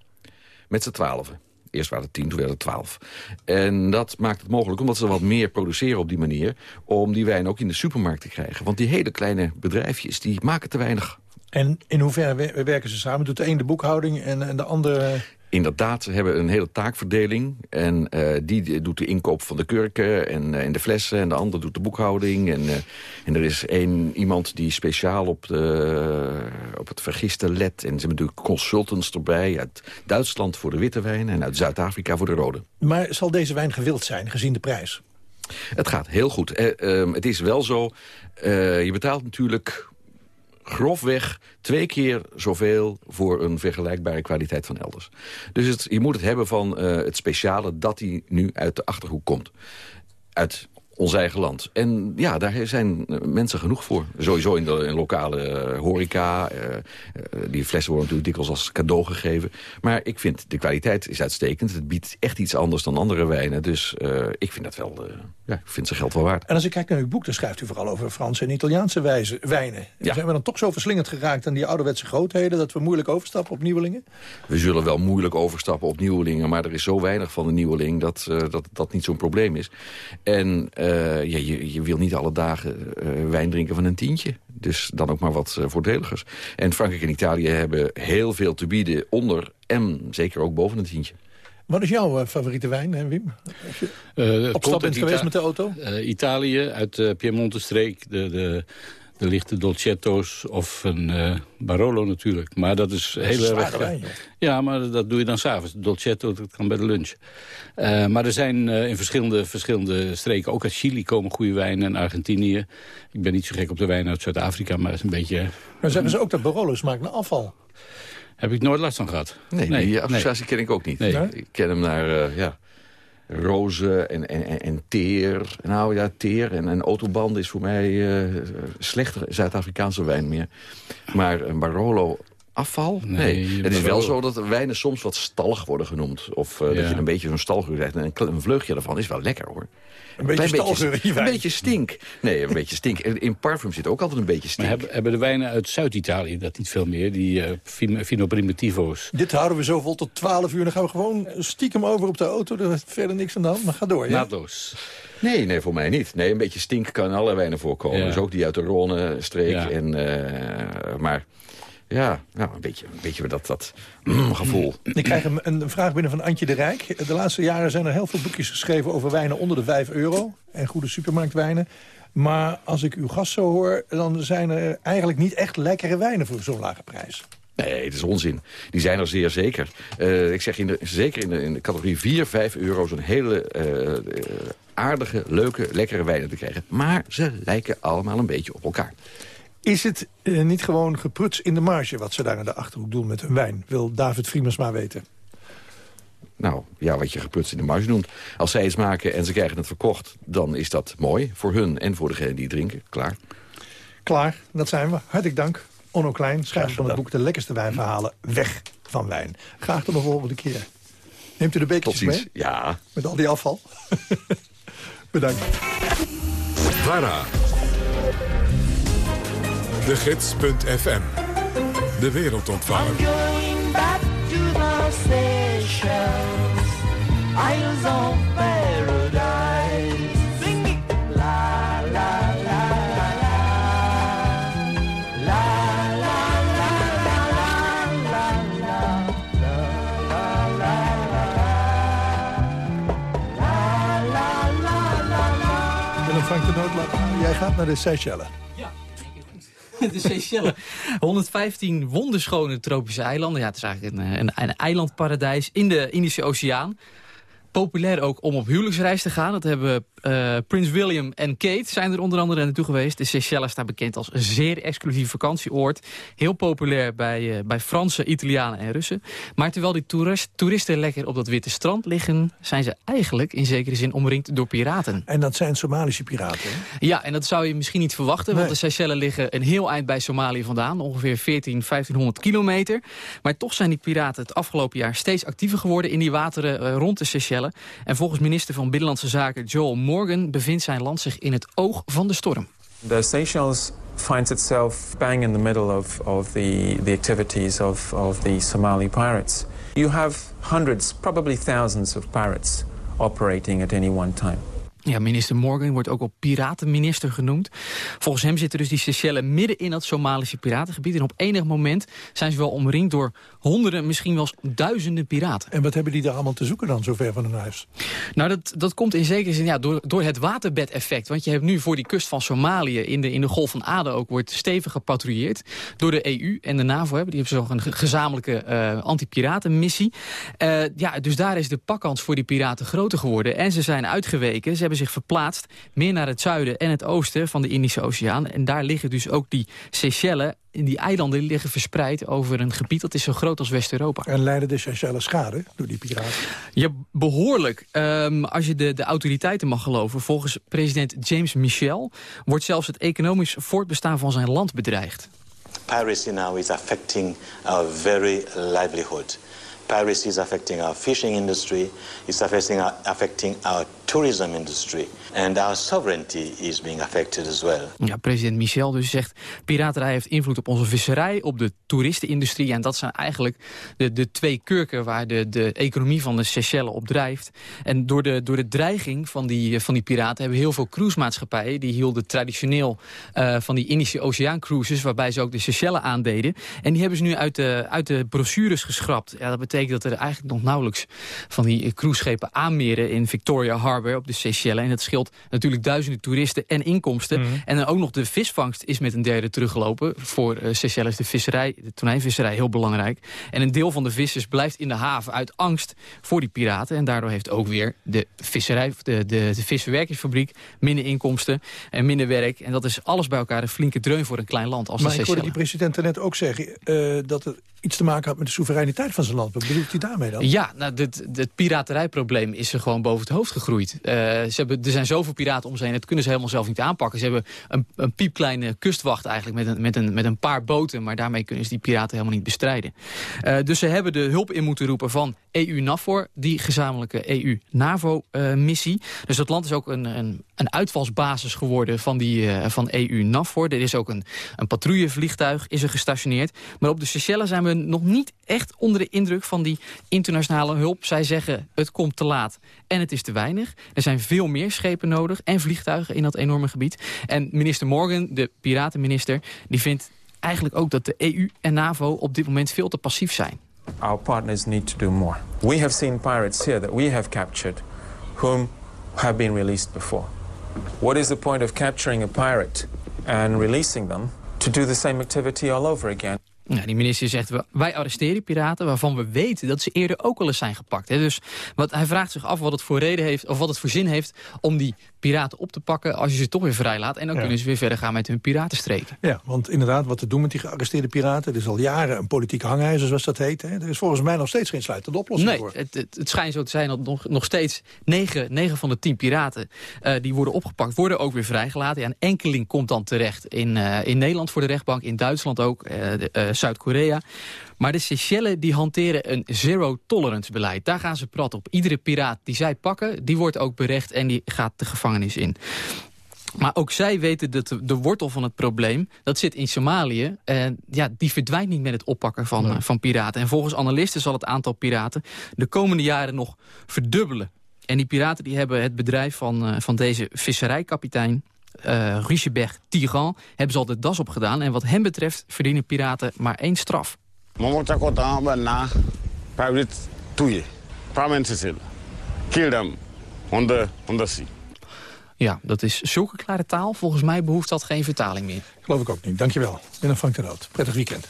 Met z'n twaalfen. Eerst waren het tien, toen werden het twaalf. En dat maakt het mogelijk, omdat ze wat meer produceren op die manier... om die wijn ook in de supermarkt te krijgen. Want die hele kleine bedrijfjes, die maken te weinig en in hoeverre werken ze samen? Doet de een de boekhouding en, en de andere... Inderdaad, ze hebben een hele taakverdeling. En uh, die doet de inkoop van de kurken en, uh, en de flessen. En de ander doet de boekhouding. En, uh, en er is één iemand die speciaal op, de, op het vergisten let. En ze hebben natuurlijk consultants erbij. Uit Duitsland voor de witte wijn en uit Zuid-Afrika voor de rode. Maar zal deze wijn gewild zijn, gezien de prijs? Het gaat heel goed. Ehm, het is wel zo, je betaalt natuurlijk grofweg twee keer zoveel voor een vergelijkbare kwaliteit van elders. Dus het, je moet het hebben van uh, het speciale dat hij nu uit de Achterhoek komt. Uit ons eigen land. En ja, daar zijn mensen genoeg voor. Sowieso in de in lokale uh, horeca. Uh, die flessen worden natuurlijk dikwijls als cadeau gegeven. Maar ik vind de kwaliteit is uitstekend. Het biedt echt iets anders dan andere wijnen. Dus ik vind dat wel... ja, ik vind zijn geld wel waard. En als ik kijk naar uw boek, dan schrijft u vooral over Franse en Italiaanse wijze, wijnen. Ja. Zijn we dan toch zo verslingerd geraakt aan die ouderwetse grootheden... dat we moeilijk overstappen op nieuwelingen? We zullen wel moeilijk overstappen op nieuwelingen... maar er is zo weinig van de nieuweling dat dat, dat niet zo'n probleem is. En uh, ja, je, je, wil niet alle dagen uh, wijn drinken van een tientje. Dus dan ook maar wat uh, voordeligers. En Frankrijk en Italië hebben heel veel te bieden onder en zeker ook boven een tientje. Wat is jouw favoriete wijn, hè, Wim? Als je op stap bent geweest met de auto? Italië, uit de Piemonte-streek. De, de, de lichte dolcetto's of een uh, Barolo natuurlijk. Maar dat is dat heel erg... Wijn, ja, maar dat doe je dan s'avonds. Dolcetto, dat kan bij de lunch. Uh, maar er zijn uh, in verschillende, verschillende streken, ook uit Chili komen goede wijnen en Argentinië. Ik ben niet zo gek op de wijn uit Zuid-Afrika, maar het is een beetje... Maar zeggen ze ook dat Barolo smaakt naar afval? Heb ik nooit last van gehad. Nee, nee die associatie nee. ken ik ook niet. Nee. Ik ken hem naar, ja rozen en, en, en teer. Nou ja, teer en, en autoband is voor mij uh, slechte Zuid-Afrikaanse wijn meer. Maar een Barolo afval? Nee. nee. Het is wel zo dat wijnen soms wat stallig worden genoemd. Of uh, ja. dat je een beetje zo'n stalgeur krijgt. En een, een vleugje ervan is wel lekker hoor. Een beetje stalgeur Een beetje stink. Nee, een beetje stink. In parfum zit ook altijd een beetje stink. Maar hebben, hebben de wijnen uit Zuid-Italië dat niet veel meer? Die uh, fino, primitivo's. Dit houden we zo vol tot 12 uur. Dan gaan we gewoon stiekem over op de auto. Er is verder niks aan de hand. Maar ga door, ja? Naadloos. Nee, nee, voor mij niet. Nee, een beetje stink kan in alle wijnen voorkomen. Ja. Dus ook die uit de Rhône-streek. Ja. En, uh, maar ja, nou, een beetje, een beetje dat, dat mm, gevoel. Ik krijg een, een, vraag binnen van Antje de Rijk. De laatste jaren zijn er heel veel boekjes geschreven over wijnen onder de 5 euro. En goede supermarktwijnen. Maar als ik uw gast zo hoor, dan zijn er eigenlijk niet echt lekkere wijnen voor zo'n lage prijs. Nee, het is onzin. Die zijn er zeer zeker. Uh, ik zeg in de, zeker in de, in de categorie 4, 5 euro zo'n hele uh, aardige, leuke, lekkere wijnen te krijgen. Maar ze lijken allemaal een beetje op elkaar. Is het uh, niet gewoon gepruts in de marge wat ze daar in de Achterhoek doen met hun wijn? Wil David Friemers maar weten. Nou, ja, wat je gepruts in de marge noemt. Als zij iets maken en ze krijgen het verkocht, dan is dat mooi. Voor hun en voor degene die drinken. Klaar. Klaar, dat zijn we. Hartelijk dank. Onno Klein, schrijver van het boek De Lekkerste Wijnverhalen. Weg van wijn. Graag tot de volgende keer. Neemt u de bekertjes mee? Ja. Met al die afval? [laughs] Bedankt. VARA. La, la, la, la. Willem Frank de Noodlaat, jij gaat naar de Seychelles. De Seychelles. 115 wonderschone tropische eilanden. Ja, het is eigenlijk een, een, een eilandparadijs in de Indische Oceaan. Populair ook om op huwelijksreis te gaan. Dat hebben uh, Prins William en Kate zijn er onder andere naartoe geweest. De Seychelles staat bekend als een zeer exclusief vakantieoord. Heel populair bij, uh, bij Fransen, Italianen en Russen. Maar terwijl die toerist, toeristen lekker op dat witte strand liggen... zijn ze eigenlijk in zekere zin omringd door piraten. En dat zijn Somalische piraten, hè? Ja, en dat zou je misschien niet verwachten... want de Seychelles liggen een heel eind bij Somalië vandaan. Ongeveer 14, 1500 kilometer. Maar toch zijn die piraten het afgelopen jaar steeds actiever geworden... in die wateren uh, rond de Seychelles. En volgens minister van Binnenlandse Zaken Joel Morgan... bevindt zijn land zich in het oog van de storm. The Seychelles finds itself bang in the middle of, of the, the activities of, of the Somali pirates. You have hundreds, probably thousands of pirates operating at any one time. Ja, minister Morgan wordt ook wel piratenminister genoemd. Volgens hem zitten dus die Seychelles midden in dat Somalische piratengebied. En op enig moment zijn ze wel omringd door honderden, misschien wel duizenden piraten. En wat hebben die daar allemaal te zoeken dan, zo ver van hun huis? Nou, dat, dat komt in zekere zin ja, door, door het waterbedeffect. Want je hebt nu voor die kust van Somalië, in de, in de Golf van Aden ook, wordt stevig gepatrouilleerd. Door de EU en de NAVO hebben. Die hebben zo'n gezamenlijke uh, anti-piratenmissie. Uh, ja, dus daar is de pakkans voor die piraten groter geworden. En ze zijn uitgeweken. Ze hebben zich verplaatst meer naar het zuiden en het oosten van de Indische Oceaan. En daar liggen dus ook die Seychelles in die eilanden liggen verspreid over een gebied dat is zo groot als West-Europa. En leiden de Seychelles schade door die piraten? Ja, behoorlijk. Um, als je de, de autoriteiten mag geloven, volgens president James Michel... wordt zelfs het economisch voortbestaan van zijn land bedreigd. Piracy now is affecting our very livelihood. Piracy is affecting our fishing industry, it's affecting our, affecting our tourism industry. And our sovereignty is being affected as well. Ja, president Michel dus zegt... piraterij heeft invloed op onze visserij, op de toeristenindustrie... en dat zijn eigenlijk de, de twee kurken waar de, de economie van de Seychelles op drijft. En door de, door de dreiging van die, van die piraten... hebben heel veel cruisemaatschappijen... die hielden traditioneel uh, van die Indische Oceaan cruises... waarbij ze ook de Seychelles aandeden. En die hebben ze nu uit de, uit de brochures geschrapt. Ja, dat betekent dat er eigenlijk nog nauwelijks van die cruiseschepen aanmeren... in Victoria Harbour op de Seychelles. En dat scheelt natuurlijk duizenden toeristen en inkomsten. Mm -hmm. En dan ook nog de visvangst is met een derde teruggelopen. Voor uh, Seychelles de visserij, de tonijnvisserij, heel belangrijk. En een deel van de vissers blijft in de haven uit angst voor die piraten. En daardoor heeft ook weer de visserij, de, de, de visverwerkingsfabriek minder inkomsten en minder werk. En dat is alles bij elkaar een flinke dreun voor een klein land als maar de ik hoorde die president net ook zeggen uh, dat het iets te maken had met de soevereiniteit van zijn land. Wat bedoelt hij daarmee dan? Ja, nou, dit, het piraterijprobleem is er gewoon boven het hoofd gegroeid. Uh, ze hebben, er zijn zoveel piraten om ze heen, dat kunnen ze helemaal zelf niet aanpakken. Ze hebben een, een piepkleine kustwacht eigenlijk met een, met, een, met een paar boten... maar daarmee kunnen ze die piraten helemaal niet bestrijden. Uh, dus ze hebben de hulp in moeten roepen van EU-NAVFOR... die gezamenlijke EU-NAVO-missie. Uh, dus dat land is ook een, een, een uitvalsbasis geworden van, die, uh, van EU-NAVFOR. Er is ook een, een patrouillevliegtuig is er gestationeerd. Maar op de Seychelles zijn we nog niet echt onder de indruk van die internationale hulp. Zij zeggen het komt te laat en het is te weinig. Er zijn veel meer schepen nodig en vliegtuigen in dat enorme gebied. En minister Morgan, de piratenminister, die vindt eigenlijk ook dat de EU en NAVO op dit moment veel te passief zijn. Our partners need to do more. We have seen pirates here that we have captured whom have been released before. What is the point of capturing a pirate and releasing them to do the same activity all over again? Ja, die minister zegt, wij arresteren piraten waarvan we weten dat ze eerder ook al eens zijn gepakt. Hè. Dus wat, hij vraagt zich af wat het voor reden heeft, of wat het voor zin heeft om die piraten op te pakken als je ze toch weer vrijlaat. En dan ja. kunnen ze weer verder gaan met hun piratenstreken. Ja, want inderdaad, wat te doen met die gearresteerde piraten, er is al jaren een politieke hangijzer, zoals dat heet. Hè. Er is volgens mij nog steeds geen sluitende oplossing nee, voor. Het, het, het schijnt zo te zijn dat nog, nog steeds negen, negen van de tien piraten uh, die worden opgepakt, worden ook weer vrijgelaten. Ja, een enkeling komt dan terecht in, uh, in Nederland voor de rechtbank, in Duitsland ook, uh, Zuid-Korea. Maar de Seychelles die hanteren een zero-tolerance beleid. Daar gaan ze prat op. Iedere piraat die zij pakken, die wordt ook berecht en die gaat de gevangenis in. Maar ook zij weten dat de, de, wortel van het probleem, dat zit in Somalië. En ja, die verdwijnt niet met het oppakken van, nee. van piraten. En volgens analisten zal het aantal piraten de komende jaren nog verdubbelen. En die piraten die hebben het bedrijf van, uh, van deze visserijkapitein... Uh, Richebert Tigan hebben ze al de das op gedaan. En wat hem betreft verdienen piraten maar één straf. Kill them on the, on the sea. Ja, dat is zulke klare taal. Volgens mij behoeft dat geen vertaling meer. Geloof ik ook niet. Dankjewel. Willem Frank de Noot. Prettig weekend.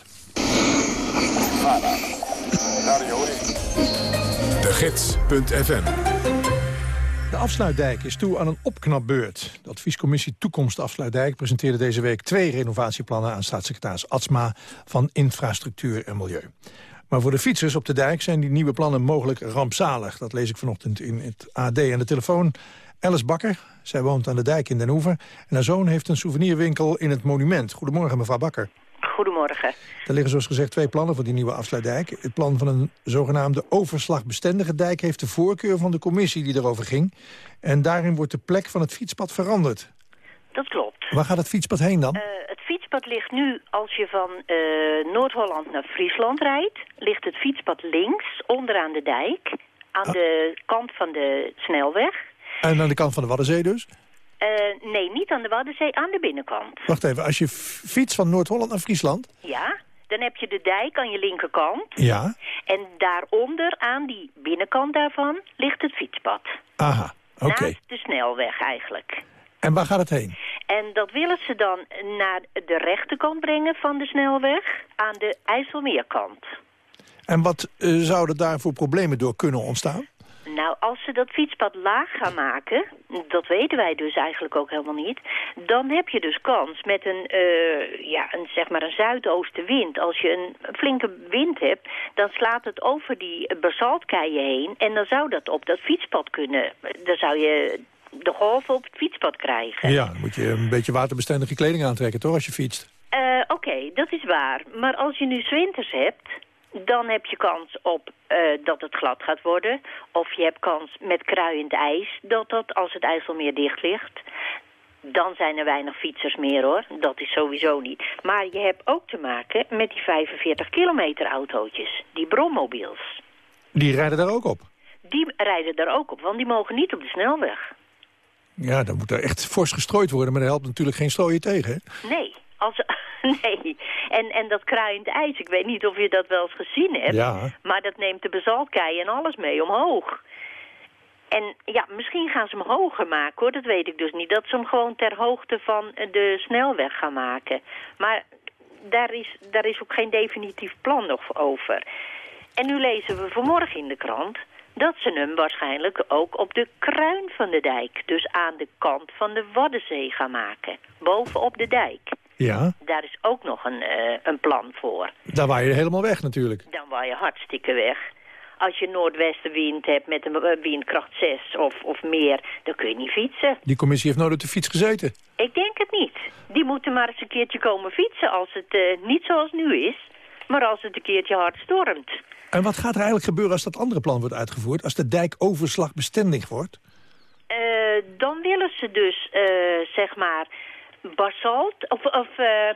De Gids.fm Afsluitdijk is toe aan een opknapbeurt. De adviescommissie Toekomst Afsluitdijk presenteerde deze week twee renovatieplannen aan staatssecretaris Atsma van Infrastructuur en Milieu. Maar voor de fietsers op de dijk zijn die nieuwe plannen mogelijk rampzalig. Dat lees ik vanochtend in het AD. aan de telefoon Alice Bakker. Zij woont aan de dijk in Den Hoever. En haar zoon heeft een souvenirwinkel in het monument. Goedemorgen, mevrouw Bakker. Goedemorgen. Er liggen zoals gezegd twee plannen voor die nieuwe afsluitdijk. Het plan van een zogenaamde overslagbestendige dijk... heeft de voorkeur van de commissie die erover ging. En daarin wordt de plek van het fietspad veranderd. Dat klopt. Waar gaat het fietspad heen dan? Uh, het fietspad ligt nu, als je van uh, Noord-Holland naar Friesland rijdt... ligt het fietspad links, onderaan de dijk... aan Ah. de kant van de snelweg. En aan de kant van de Waddenzee dus? Uh, nee, niet aan de Waddenzee, aan de binnenkant. Wacht even, als je fietst van Noord-Holland naar Friesland... Ja, dan heb je de dijk aan je linkerkant. Ja, En daaronder, aan die binnenkant daarvan, ligt het fietspad. aha, oké. Naast de snelweg eigenlijk. En waar gaat het heen? En dat willen ze dan naar de rechterkant brengen van de snelweg, aan de IJsselmeerkant. En wat eh, zouden daar voor problemen door kunnen ontstaan? Nou, als ze dat fietspad laag gaan maken, dat weten wij dus eigenlijk ook helemaal niet, dan heb je dus kans met een, eh, ja, een, zeg maar een zuidoostenwind. Als je een flinke wind hebt, dan slaat het over die basaltkeien heen en dan zou dat op dat fietspad kunnen. Dan zou je de golven op het fietspad krijgen. Ja, dan moet je een beetje waterbestendige kleding aantrekken, toch, als je fietst? Eh, Oké, dat is waar. Maar als je nu zwinters hebt, dan heb je kans op eh, dat het glad gaat worden. Of je hebt kans met kruiend ijs, dat dat als het IJsselmeer dicht ligt... dan zijn er weinig fietsers meer hoor. Dat is sowieso niet. Maar je hebt ook te maken met die 45 kilometer autootjes. Die brommobiels. Die rijden daar ook op. Die rijden daar ook op, want die mogen niet op de snelweg. Ja, dan moet er echt fors gestrooid worden, maar dat helpt natuurlijk geen strooien tegen. hè? Nee, als, [laughs] nee. En, en dat kruiend ijs, ik weet niet of je dat wel eens gezien hebt. Ja. Maar dat neemt de basaltkei en alles mee omhoog. En ja, misschien gaan ze hem hoger maken hoor, dat weet ik dus niet. Dat ze hem gewoon ter hoogte van de snelweg gaan maken. Maar daar is, daar is ook geen definitief plan nog over. En nu lezen we vanmorgen in de krant dat ze hem waarschijnlijk ook op de kruin van de dijk, dus aan de kant van de Waddenzee gaan maken. Bovenop de dijk. Ja, Daar is ook nog een, eh, een plan voor. daar waai je helemaal weg natuurlijk. Dan waai je hartstikke weg. Als je noordwestenwind hebt met een eh, windkracht 6 of, of meer, dan kun je niet fietsen. Die commissie heeft nooit op de fiets gezeten. Ik denk het niet. Die moeten maar eens een keertje komen fietsen als het eh, niet zoals nu is, maar als het een keertje hard stormt. En wat gaat er eigenlijk gebeuren als dat andere plan wordt uitgevoerd? Als de dijk overslagbestendig wordt? Dan willen ze dus, zeg maar, basalt, of, of eh, eh,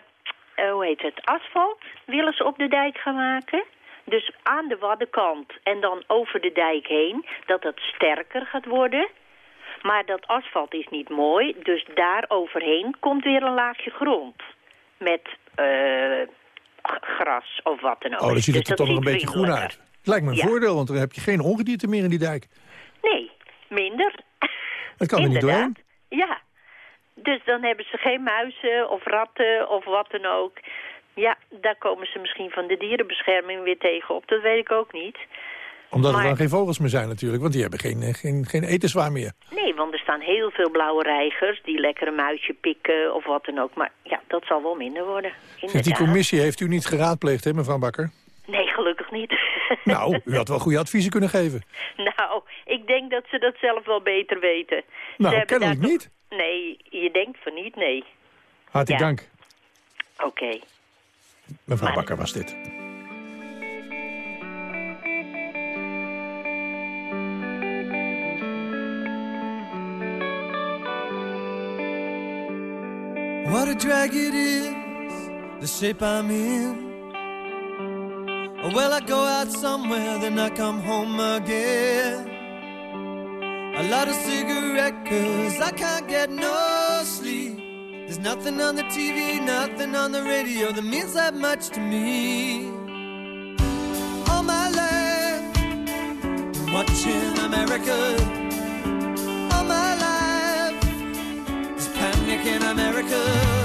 hoe heet het, asfalt, willen ze op de dijk gaan maken. Dus aan de waddenkant en dan over de dijk heen, dat het sterker gaat worden. Maar dat asfalt is niet mooi, dus daar overheen komt weer een laagje grond. Met eh, gras of wat dan ook. Oh, dan ziet Dus het er dat toch nog een beetje groen uit. Lijkt me een Ja. voordeel, want dan heb je geen ongedierte meer in die dijk. Nee, minder. Dat kan er niet Inderdaad. doorheen. Ja. Dus dan hebben ze geen muizen of ratten of wat dan ook. Ja, daar komen ze misschien van de dierenbescherming weer tegen op. Dat weet ik ook niet. Omdat er dan geen vogels meer zijn natuurlijk, want die hebben geen, eh, geen, geen etenswaar meer. Nee, want er staan heel veel blauwe reigers die lekker een muisje pikken of wat dan ook. Maar ja, dat zal wel minder worden. Die Inderdaad. commissie heeft u niet geraadpleegd, hè, mevrouw Bakker? Nee, gelukkig niet. [laughs] Nou, u had wel goede adviezen kunnen geven. nou, ik denk dat ze dat zelf wel beter weten. Nou, Ze kennelijk daar niet. Nee, je denkt van niet, nee. Hartelijk Ja. dank. Oké. Mevrouw Bakker was dit. What a drag it is, the shape I'm in. Well, I go out somewhere, then I come home again. A lot of cigarette, cause I can't get no sleep. There's nothing on the TV, nothing on the radio that means that much to me. All my life, been watching America. All my life, there's panic in America.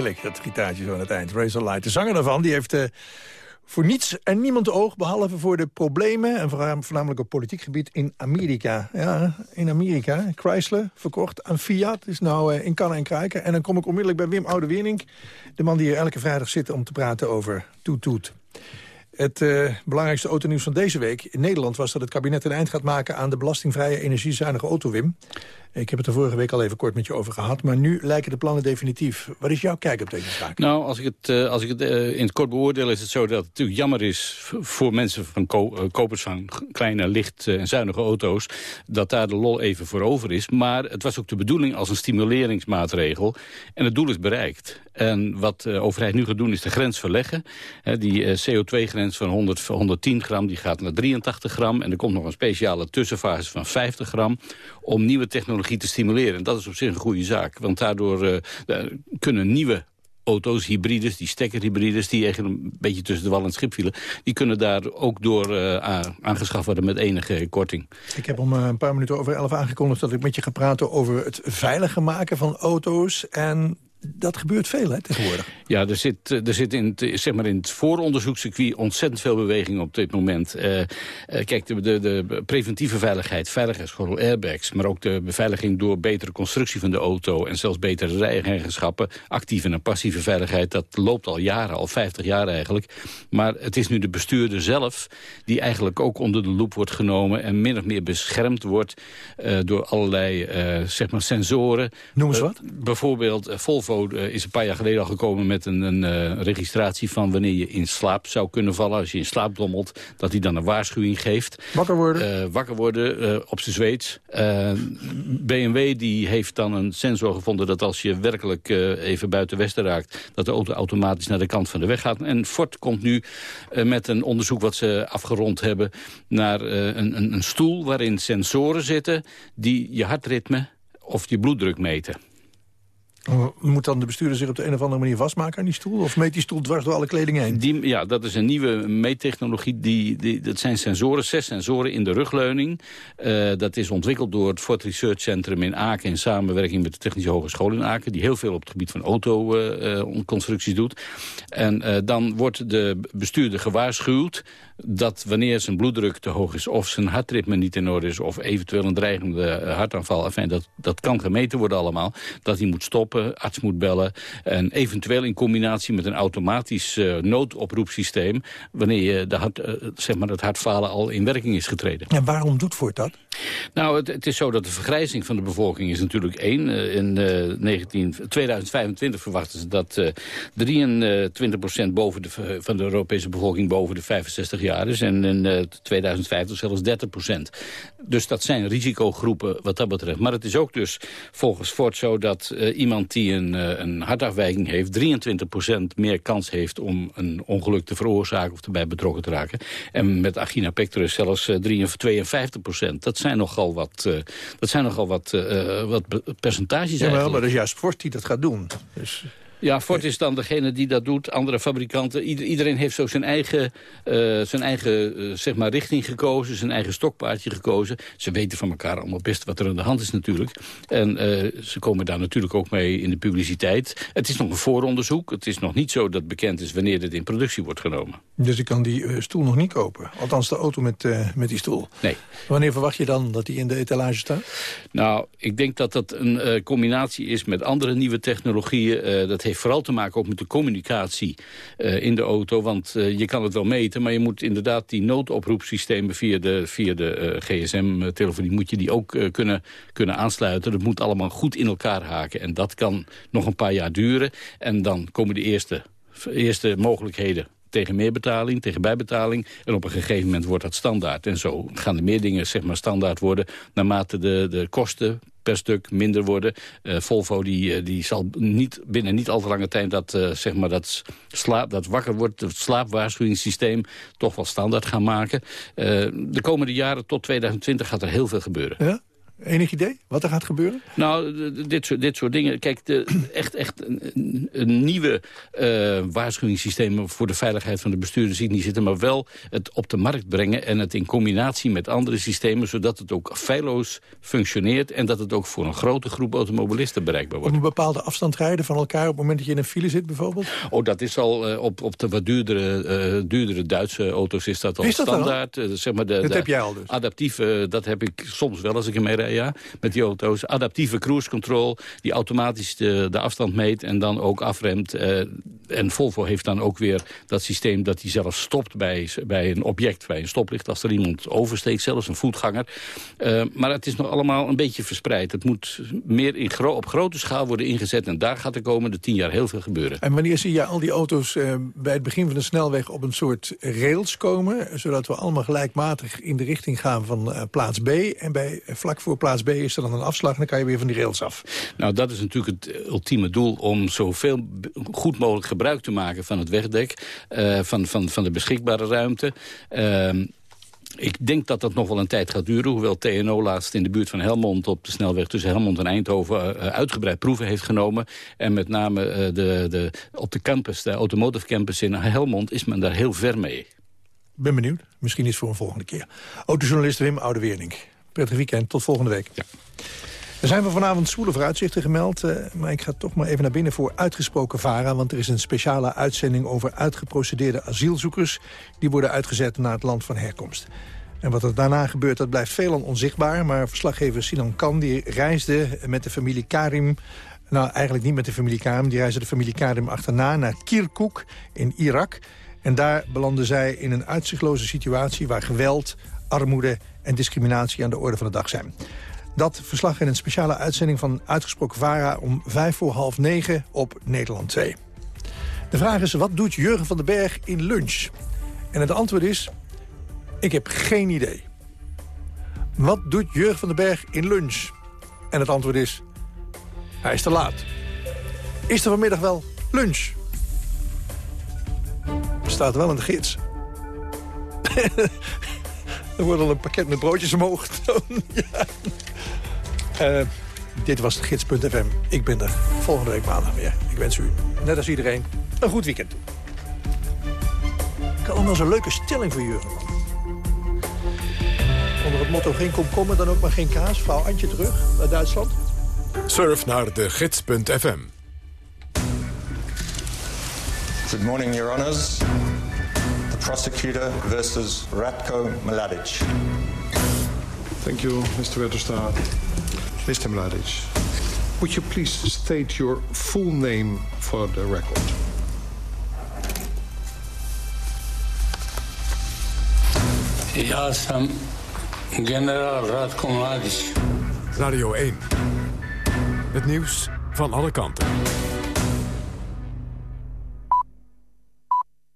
Heerlijk, dat gitaartje zo aan het eind. Razorlight. De zanger daarvan die heeft eh, voor niets en niemand oog... behalve voor de problemen, en voornamelijk op politiek gebied... in Amerika. Ja, in Amerika. Chrysler, verkocht aan Fiat, is nou eh, in kannen en kruiken. En dan kom ik onmiddellijk bij Wim Oude-Wernink... de man die hier elke vrijdag zit om te praten over Toet Toet. Het eh, belangrijkste autonieuws van deze week in Nederland was dat het kabinet een eind gaat maken aan de belastingvrije energiezuinige auto, Wim. Ik heb het er vorige week al even kort met je over gehad, maar nu lijken de plannen definitief. Wat is jouw kijk op deze zaak? Nou, als ik het, eh, als ik het eh, in het kort beoordeel is het zo dat het natuurlijk jammer is... voor mensen van eh, kopers van kleine, licht en zuinige auto's... dat daar de lol even voor over is. Maar het was ook de bedoeling als een stimuleringsmaatregel. En het doel is bereikt. En wat de overheid nu gaat doen is de grens verleggen. Die eh, CO2-grens van 100, 110 gram die gaat naar 83 gram. En er komt nog een speciale tussenfase van 50 gram... om nieuwe technologie te stimuleren. En dat is op zich een goede zaak. Want daardoor eh, eh, kunnen nieuwe auto's, hybrides, die stekkerhybrides... die eigenlijk een beetje tussen de wal en het schip vielen... die kunnen daar ook door eh, aangeschaft worden met enige korting. Ik heb om een paar minuten over elf aangekondigd dat ik met je ga praten over het veiliger maken van auto's. En dat gebeurt veel hè, tegenwoordig. Ja, er zit, eh, er zit in, het, zeg maar in het vooronderzoekscircuit ontzettend veel beweging op dit moment. Eh, eh, kijk, de, de, de preventieve veiligheid, veiligheidsgordel, airbags... maar ook de beveiliging door betere constructie van de auto... en zelfs betere rijeigenschap, actieve en passieve veiligheid... dat loopt al jaren, al 50 jaar eigenlijk. Maar het is nu de bestuurder zelf die eigenlijk ook onder de loep wordt genomen... en min of meer beschermd wordt door allerlei zeg maar sensoren. Noem eens wat. bijvoorbeeld, Volvo eh, is een paar jaar geleden al gekomen met een, een eh, registratie van wanneer je in slaap zou kunnen vallen. Als je in slaap dommelt, dat hij dan een waarschuwing geeft. Wakker worden. Eh, wakker worden op zijn Zweeds. BMW die heeft dan een sensor gevonden dat als je werkelijk even buiten westen raakt... dat de auto automatisch naar de kant van de weg gaat. En Ford komt nu met een onderzoek wat ze afgerond hebben... naar een, een, een stoel waarin sensoren zitten die je hartritme of je bloeddruk meten. Moet dan de bestuurder zich op de een of andere manier vastmaken aan die stoel? Of meet die stoel dwars door alle kleding heen? Die, ja, dat is een nieuwe meettechnologie. Die, die, dat zijn sensoren, zes sensoren in de rugleuning. Uh, dat is ontwikkeld door het Fort Research Centrum in Aken... in samenwerking met de Technische Hogeschool in Aken... die heel veel op het gebied van autoconstructies uh, doet. En dan wordt de bestuurder gewaarschuwd dat wanneer zijn bloeddruk te hoog is... of zijn hartritme niet in orde is... of eventueel een dreigende hartaanval... Enfin, dat, dat kan gemeten worden allemaal... dat hij moet stoppen, arts moet bellen... en eventueel in combinatie met een automatisch uh, noodoproepsysteem... wanneer je de hart, uh, zeg maar het hartfalen al in werking is getreden. En waarom doet Ford dat? Nou, het, het, is zo dat de vergrijzing van de bevolking is natuurlijk één. Uh, in 19, 2025 verwachten ze dat 23 boven de, van de Europese bevolking boven de 65 jaar is. En in 2050 zelfs 30% Dus dat zijn risicogroepen wat dat betreft. Maar het is ook dus volgens Ford zo dat uh, iemand die een, uh, een hartafwijking heeft... 23% meer kans heeft om een ongeluk te veroorzaken of erbij betrokken te raken. En met angina pectoris zelfs uh, 52%. Dat zijn nogal wat, dat zijn nogal wat, wat percentages ja, maar, maar dat is juist Ford die dat gaat doen. Dus... Ja, Ford is dan degene die dat doet. Andere fabrikanten, iedereen heeft zo zijn eigen, uh, zijn eigen uh, zeg maar richting gekozen. Zijn eigen stokpaardje gekozen. Ze weten van elkaar allemaal best wat er aan de hand is natuurlijk. En uh, ze komen daar natuurlijk ook mee in de publiciteit. Het is nog een vooronderzoek. Het is nog niet zo dat bekend is wanneer dit in productie wordt genomen. Dus ik kan die stoel nog niet kopen? Althans de auto met, met die stoel? Nee. Wanneer verwacht je dan dat die in de etalage staat? Nou, ik denk dat dat een combinatie is met andere nieuwe technologieën. dat heeft vooral te maken ook met de communicatie uh, in de auto. Want uh, je kan het wel meten, maar je moet inderdaad die noodoproepsystemen via de, via de uh, gsm-telefonie... moet je die ook kunnen, kunnen aansluiten. Dat moet allemaal goed in elkaar haken. En dat kan nog een paar jaar duren. En dan komen de eerste, eerste mogelijkheden tegen meerbetaling, tegen bijbetaling. En op een gegeven moment wordt dat standaard. En zo gaan er meer dingen zeg maar, standaard worden... naarmate de, de kosten per stuk minder worden. Uh, Volvo die, die zal niet, binnen niet al te lange tijd dat, uh, zeg maar dat, slaap, dat wakker wordt, het slaapwaarschuwingssysteem toch wel standaard gaan maken. De komende jaren tot 2020 gaat er heel veel gebeuren. Ja? Enig idee wat er gaat gebeuren? Nou, dit soort, dit soort dingen. Kijk, de, [clears throat] echt, echt een, een nieuwe uh, waarschuwingssysteem voor de veiligheid van de bestuurders zie ik niet zitten. Maar wel het op de markt brengen en het in combinatie met andere systemen. Zodat het ook feilloos functioneert. En dat het ook voor een grote groep automobilisten bereikbaar wordt. Op een bepaalde afstand rijden van elkaar op het moment dat je in een file zit bijvoorbeeld? Oh, dat is al uh, op, op de wat duurdere, uh, duurdere Duitse auto's is dat al is dat standaard. zeg maar de, dat de heb jij al dus? Adaptieve, dat heb ik soms wel als ik ermee rijd ja, met die auto's. Adaptieve cruise control, die automatisch de, de afstand meet en dan ook afremt. Uh, en Volvo heeft dan ook weer dat systeem dat hij zelf stopt bij, bij een object, bij een stoplicht. Als er iemand oversteekt, zelfs een voetganger. Uh, maar het is nog allemaal een beetje verspreid. Het moet meer in gro op grote schaal worden ingezet. En daar gaat de komende tien jaar heel veel gebeuren. En wanneer zie je al die auto's uh, bij het begin van de snelweg op een soort rails komen? Zodat we allemaal gelijkmatig in de richting gaan van plaats B. En bij, vlak voor plaats B is er dan een afslag en dan kan je weer van die rails af. Nou, dat is natuurlijk het ultieme doel om zoveel goed mogelijk gebruik te maken van het wegdek, uh, van, van, van de beschikbare ruimte. Uh, ik denk dat dat nog wel een tijd gaat duren. Hoewel TNO laatst in de buurt van Helmond... op de snelweg tussen Helmond en Eindhoven... Uh, uitgebreid proeven heeft genomen. En met name de, de, op de campus, de automotive campus in Helmond... is men daar heel ver mee. Ben benieuwd. Misschien iets voor een volgende keer. Autojournalist Wim Oudewernink. Prettig weekend. Tot volgende week. Ja. Er zijn we vanavond zwoele vooruitzichten gemeld. Uh, maar ik ga toch maar even naar binnen voor uitgesproken VARA... want er is een speciale uitzending over uitgeprocedeerde asielzoekers... die worden uitgezet naar het land van herkomst. En wat er daarna gebeurt, dat blijft veelal onzichtbaar. Maar verslaggever Sinan Kan die reisde met de familie Karim... nou, eigenlijk niet met de familie Karim. Die reisde de familie Karim achterna naar Kirkuk in Irak. En daar belanden zij in een uitzichtloze situatie... waar geweld, armoede en discriminatie aan de orde van de dag zijn. Dat verslag in een speciale uitzending van Uitgesproken VARA... om vijf voor half negen op Nederland 2. De vraag is, wat doet Jurgen van den Berg in lunch? En het antwoord is, ik heb geen idee. Wat doet Jurgen van den Berg in lunch? En het antwoord is, hij is te laat. Is er vanmiddag wel lunch? Staat wel in de gids. [laughs] Er wordt al een pakket met broodjes omhoog getoond. [laughs] ja. uh, Dit was de gids.fm. Ik ben er volgende week maandag weer. Ik wens u, net als iedereen, een goed weekend toe. Ik had nog wel zo'n leuke stelling voor Jurgen. Onder het motto geen komkommer, dan ook maar geen kaas. Vrouw Antje terug naar Duitsland. Surf naar de gids.fm. Good morning, Your Honours. Prosecutor versus Ratko Mladic. Thank you, Mr. Wetterstaat. Mr. Mladic, would you please state your full name for the record? Ja sam generaal Radko Mladic. Radio 1. Het nieuws van alle kanten.